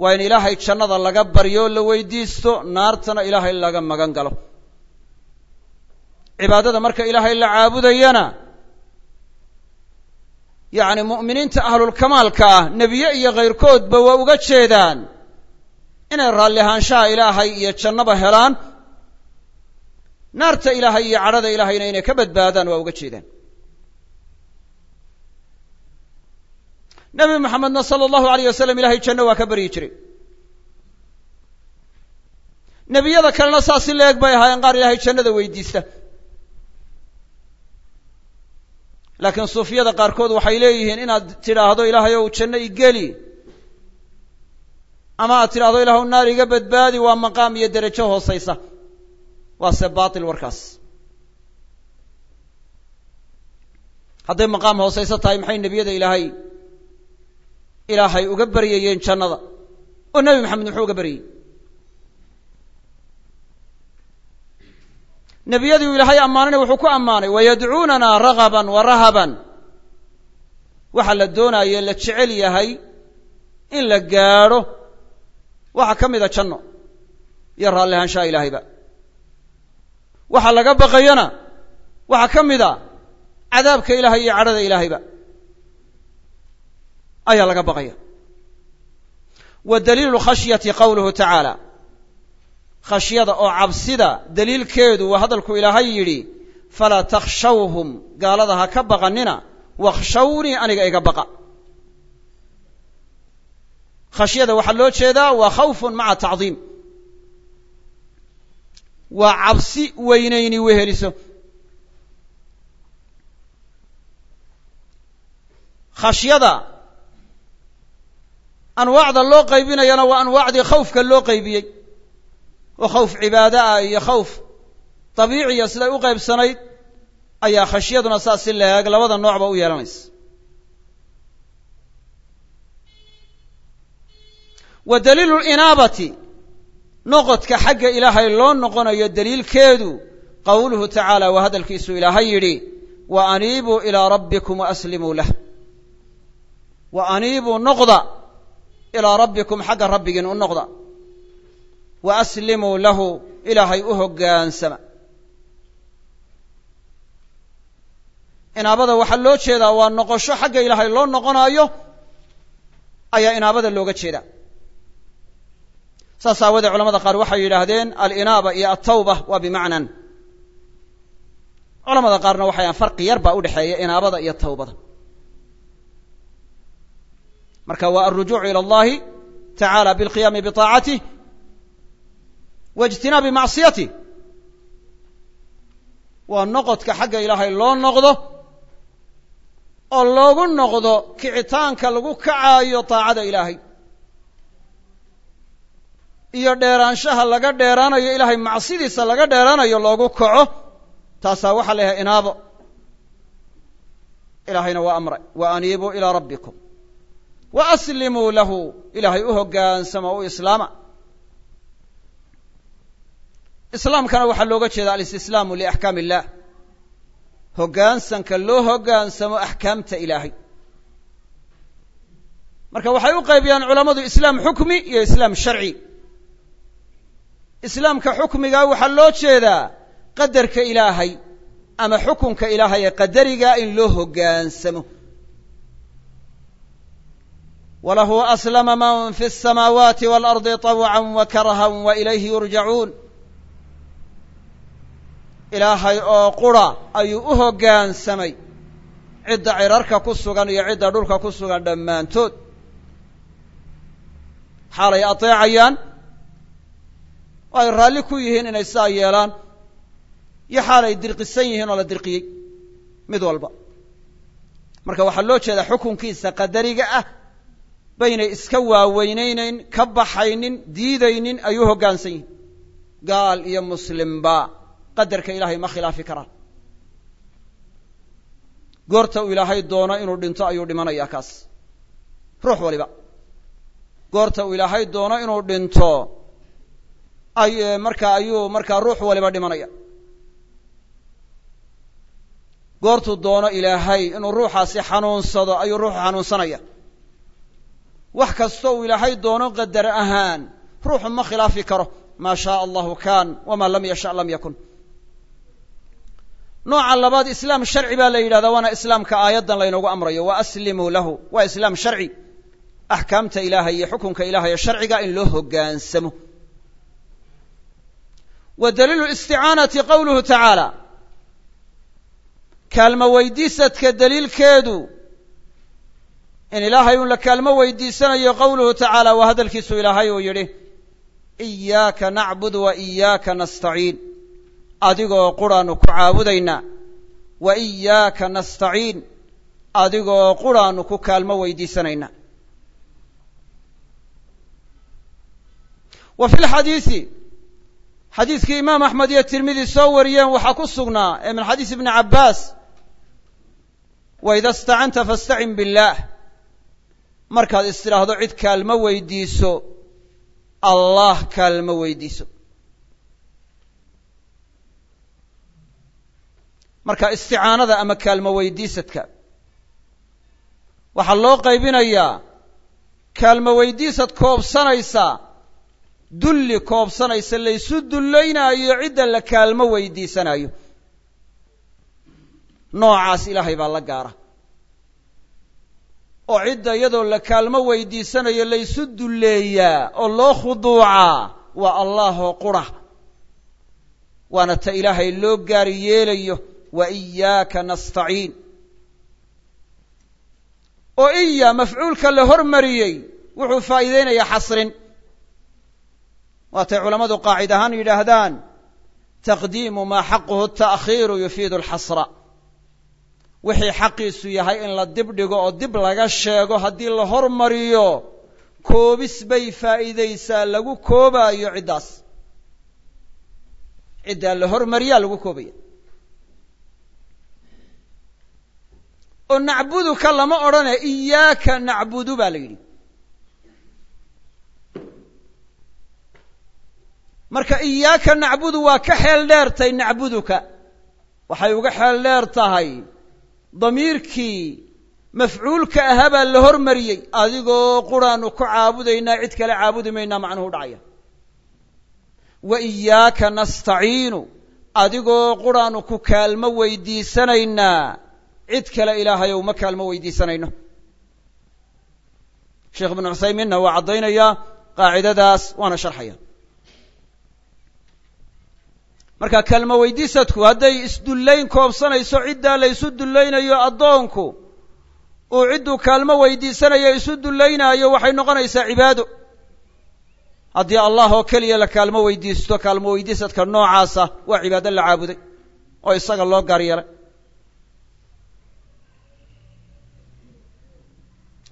waa in ilaahay jannada laga baryo la weydiisto naartana ilaahay laga magan galo. Cibaadada marka ilaahay la caabudayana yacni mu'miniinta ahlulkamaalka ah nebiye iyo khayrkoodba waa uga jeedaan inay raalli ahaanshaha ilaahay iyo jannaba helaan. Naarta ilaahay iyo cadhada ilaahayna inay ka badbaadaan waa uga jeedaan nebi maxamedna sala allahu alayh wasalam ilahay janno waa ka baryi jiray. Nebiyada kalena saas si la-eg bay ahaayeen qaar ilaahay jannada weydiista. Laakiin suufiyada qaarkood waxay leeyihiin inaad tidhaahdo ilaahay ow janno igeli ama aad tidhaahdo ilaahw naar iga badbaadi waa maqaam iyo derajo hoosaysa. Waase baatil warkaas. Hadday maqaam hoosayso tahay maxay nebiyada ilaahay ilaahay uga baryayeen jannada. Oo nebi maxamed muxuu uga baryayey nebiyadii ilaahay ammaanayna wuxuu ku ammaanay wayadcuunana ragaban wa rahaban. Waxa la doonaye la jecel yahay in la gaadho. Waxaa ka mida janno. Iyo raalli ahaanshaha ilaahayba waxa laga baqayana. Waxaa ka mida cadaabka ilaahay iyo cadhada ilaahayba ayaa laga baqaya. Wa daliilu khashyati qawluhu tacaala khashyada oo cabsida daliilkeedu waa hadalku ilaahay yidhi falaa takhshawhum. Gaalada ha ka baqanina wakhshawnii aniga iga baqa. Khashyada waxaa loo jeedaa waa khawfun maca tacdiim waa cabsi weynayni weheliso khashyada anwaacda loo qaybinayana waa anwaacdii khawfka loo qaybiyey. Oo khawf cibaado ah iyo khawf dabiiciya siday u qaybsanayd ayaa khashyaduna saas si leeg labada noocba u yeelanaysa. Wa daliilu linaabati noqodka xagga ilaahay loo noqonayo daliilkeedu qowluhu tacaala waa hadalkiisu ilaahay yidhi wa aniibuu ilaa rabbikum waaslimuu lah. Wa aniibuu noqda ilaa rabbikum xagga rabbigiin u noqda. Wa aslimuu lahu ilaahay u hoggaansama. Inaabada waxaa loo jeedaa waa noqosho xagga ilaahay loo noqonaayo ayaa inaabada looga jeedaa. Saas aawadee culamada qaar waxay yidhaahdeen alinaaba iyo altawba waa bimacnan. Culamada qaarna waxay farqi yar baa udhexeeya inaabada iyo tawbada marka waa alrujuucu ilى اllahi tacala bilqiyaami biطaacatih wa ijtinaabi macsiyatih waa noqodka xagga ilaahay loo noqdo oo loogu noqdo kicitaanka lagu kacaayo taacada ilaahay iyo dheeraanshaha laga dheeraanayo ilaahay macsidiisa laga dheeraanayo loogu kaco taasaa waxaa la yahay inaabo ilaahayna waa amray wa aniibuu ilaa rabbikum wa aslimuu lahu ilaahay u hoggaansama u islaama islaamkana waxaa looga jeeda alistislaamu liaxkaam illah hoggaansanka loo hoggaansamo axkaamta ilaahay marka waxay u qaybiyaan culammadu islaam xukmi iyo islaam sharci islaamka xukmiga waxaa loo jeedaa qadarka ilaahay ama xukunka ilaahay ee qadariga in loo hoggaansamo walahu aslama man fi الsamaawaati waalardi طawcan wa karhan wa ilayhi yurjacuun ilaahay oo qura ayuu u hoggaansamay cidda cirarka ku sugan iyo cidda dhulka ku sugan dhammaantood xaalay ateecayaan oo ay raalli ku yihiin inay sidaa yeelaan iyo xaal ay dirqisan yihiin oo la dirqiyey mid walba marka waxaa loo jeedaa xukunkiisa qadariga ah baynay iska waaweynaynayn ka baxaynin diidaynin ay u hoggaansan yihiin gaal iyo muslimba qadarka ilaahay ma khilaafi karaan. Goorta uu ilaahay doono inuu dhinto ayuu dhimanayaa kaas. Ruux waliba. Goorta uu ilaahay doono inuu dhinto ay markaa ayuu markaa ruux waliba dhimanaya. Goortuu doono ilaahay inuu ruuxaasi xanuunsado ayuu ruuxu xanuunsanaya wax kasta uu ilaahay doono qadar ahaan ruuxu ma khilaafi karo. Maa shaaa allahu kaan wamaa lam yasha lam yakun. Nooca labaad islaam sharci baa la yidhahdaa waana islaamka aayaddan laynoogu amrayo. Wa aslimuu lahu waa islaam sharci. Axkaamta ilaahay iyo xukunka ilahay ee sharciga in loo hoggaansamo wa daliilu isticaanati qowluhu tacaala kaalmo weydiisadka daliilkeedu in ilaahay un la kaalmo weydiisanayo qowluhu tacaala waa hadalkiisu ilaahay uu yidhi iyaaka nacbud wa iyaaka nastaciin. Adigoo quraannu ku caabudaynaa wa iyaaka nastaciin. Adigoo quraannu ku kaalmo weydiisanaynaa. Wa fi lxadiisi xadiiskii imaam axmed iyo tirmidi soo wariyeen waxaa ku sugnaa ee min xadiis ibni cabbaas wa ida istacanta fastacin billaah markaad istidhaahdo cid kaalmo weydiiso allah kaalmo weydiiso. Marka isticaanada ama kaalmo weydiisadka waxaa loo qaybinayaa kaalmo weydiisad koobsanaysa dulli koobsanaysa laysu dullaynaayo cidda la kaalmo weydiisanayo. Noocaas ilaahay baa la gaara oo cidda iyadoo la kaalmo weydiisanayo laysu dulleeyaa oo loo khuduucaa waa allaahoo qura waana ta ilaahay loo gaari yeelayo wa iyaaka nastaciin. Oo iya mafcuulka la hormariyey wuxuu faa'iideynayaa xasrin. Waatay culammadu qaacid ahaan yidhaahdaan taqdiimu maa xaquhu ta'khiiru yufiidu alxasra wixii xaqiisu yahay in la dib dhigo oo dib laga sheego haddii la hormariyo koobis bay faa'iidaysaa lagu koobaayo ciddaas. Ciddaa la hormariyaa lagu koobaya. Oo nacbuduka lama odhane iyaaka nacbudu baa la yidhi. Marka iyaaka nacbudu waa ka xeel dheertay nacbuduka. Waxay uga xeel dheer tahay damiirkii mafcuulka ahaa baa la hormariyey. Adigoo quraanu ku caabudaynaa cid kale caabudi maynaa macnuhu dhacaya. Wa iyaaka nastaciinu. Adigoo quraanu ku kaalmo weydiisanaynaa cid kale ilaahayow ma kaalmo weydiisanayno. Sheekh ibnu cuthaymiinna waa caddaynayaa qaacidadaas waana sharxaya marka kaalmo weydiisadku hadday isdullayn koobsanayso ciddaa la ysu dullaynayo addoonku uu cidduu kaalmo weydiisanayo isu dullaynaayo waxay noqonaysaa cibaado. Haddii allah oo keliya la kaalmo weydiisto kaalmo weydiisadka noocaasa waa cibaado la caabuday oo isaga loo gaar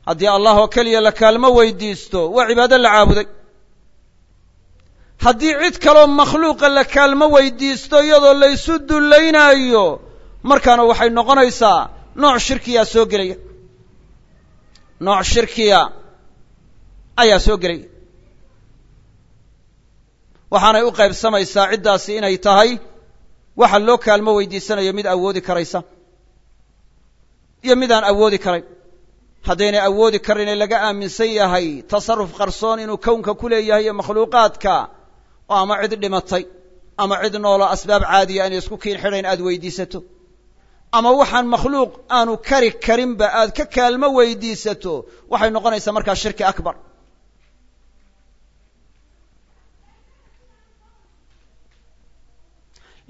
haddii allah oo keliya la kaalmo weydiisto waa cibaado la caabuday haddii cid kaloo makhluuqa la kaalmo weydiisto iyadoo laysu dullaynaayo markaana waxay noqonaysaa nooc shirkiyaa soo gelaya. Nooc shirkiya ayaa soo gelaya. Waxaanay u qaybsamaysaa ciddaasi inay tahay waxa loo kaalmo weydiisanayo mid awoodi karaysa iyo midaan awoodi karayn haddaynay awoodi karin ee laga aaminsan yahay tasarruf qarsoon inuu kownka ku leeyahay iyo makhluuqaadka oo ama cid dhimatay ama cid nooloo asbaab caadiya aanay isku kiin xidhayn aad weydiisato ama waxaan makhluuq aanu kari karinba aad ka kaalmo weydiisato waxay noqonaysaa markaa shirki akbar.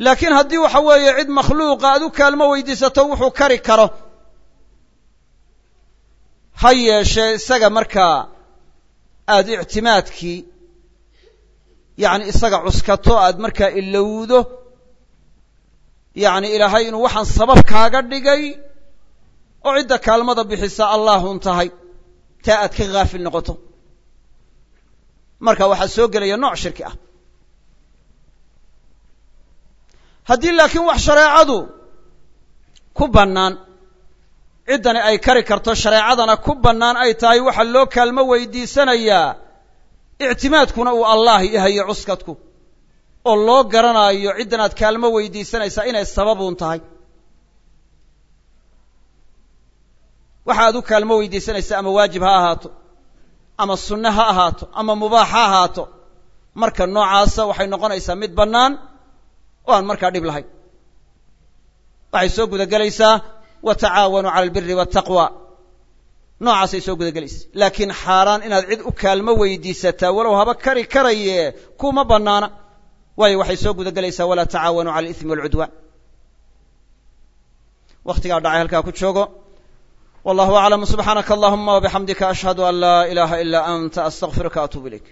Laakiin haddii waxa weeye cid makhluuqa aad u kaalmo weydiisato wuxuu kari karo ha yeeshee isaga markaa aada ictimaadkii yacni isaga cuskato aad markaa ilowdo yacni ilaahay inuu waxaan sabab kaaga dhigay oo cidda kaalmada bixisa allaahun tahay taa aad ka haafil noqoto. Marka waxaa soo gelaya nooc shirki ah. Haddii laakiin wax shareecadu ku bannaan ciddani ay kari karto shareecadana ku bannaan ay tahay waxa loo kaalmo weydiisanayaa ictimaadkuna uu allah yahayo cuskadku. Oo loo garanaayo ciddan aad kaalmo weydiisanaysaa inay sababuun tahay. Waxa aad u kaalmo weydiisanaysaa ama waajib ha ahaato ama sunne ha ahaato ama mubaax ha ahaato. Marka noocaasa waxay noqonaysaa mid bannaan oo aan markaa dhib lahayn. Waxay soo gudagelaysaa watacaawanuu cala albiri waataqwa noocaasay soo gudagelaysa laakiin xaaraan inaad cid u kaalmo weydiisataa walow haba kari karaye kuma bannaana. Waayo waxay soo gudagelaysaa walaa tacaawanuu cala alismi walcudwaan. Wakhtigaa dhacay halkaa ku joogo. Wallahu aclam subxaanaka allahuma wabixamdika ashhadu an laa ilaha ila anta astaqfiruka atuub ilayk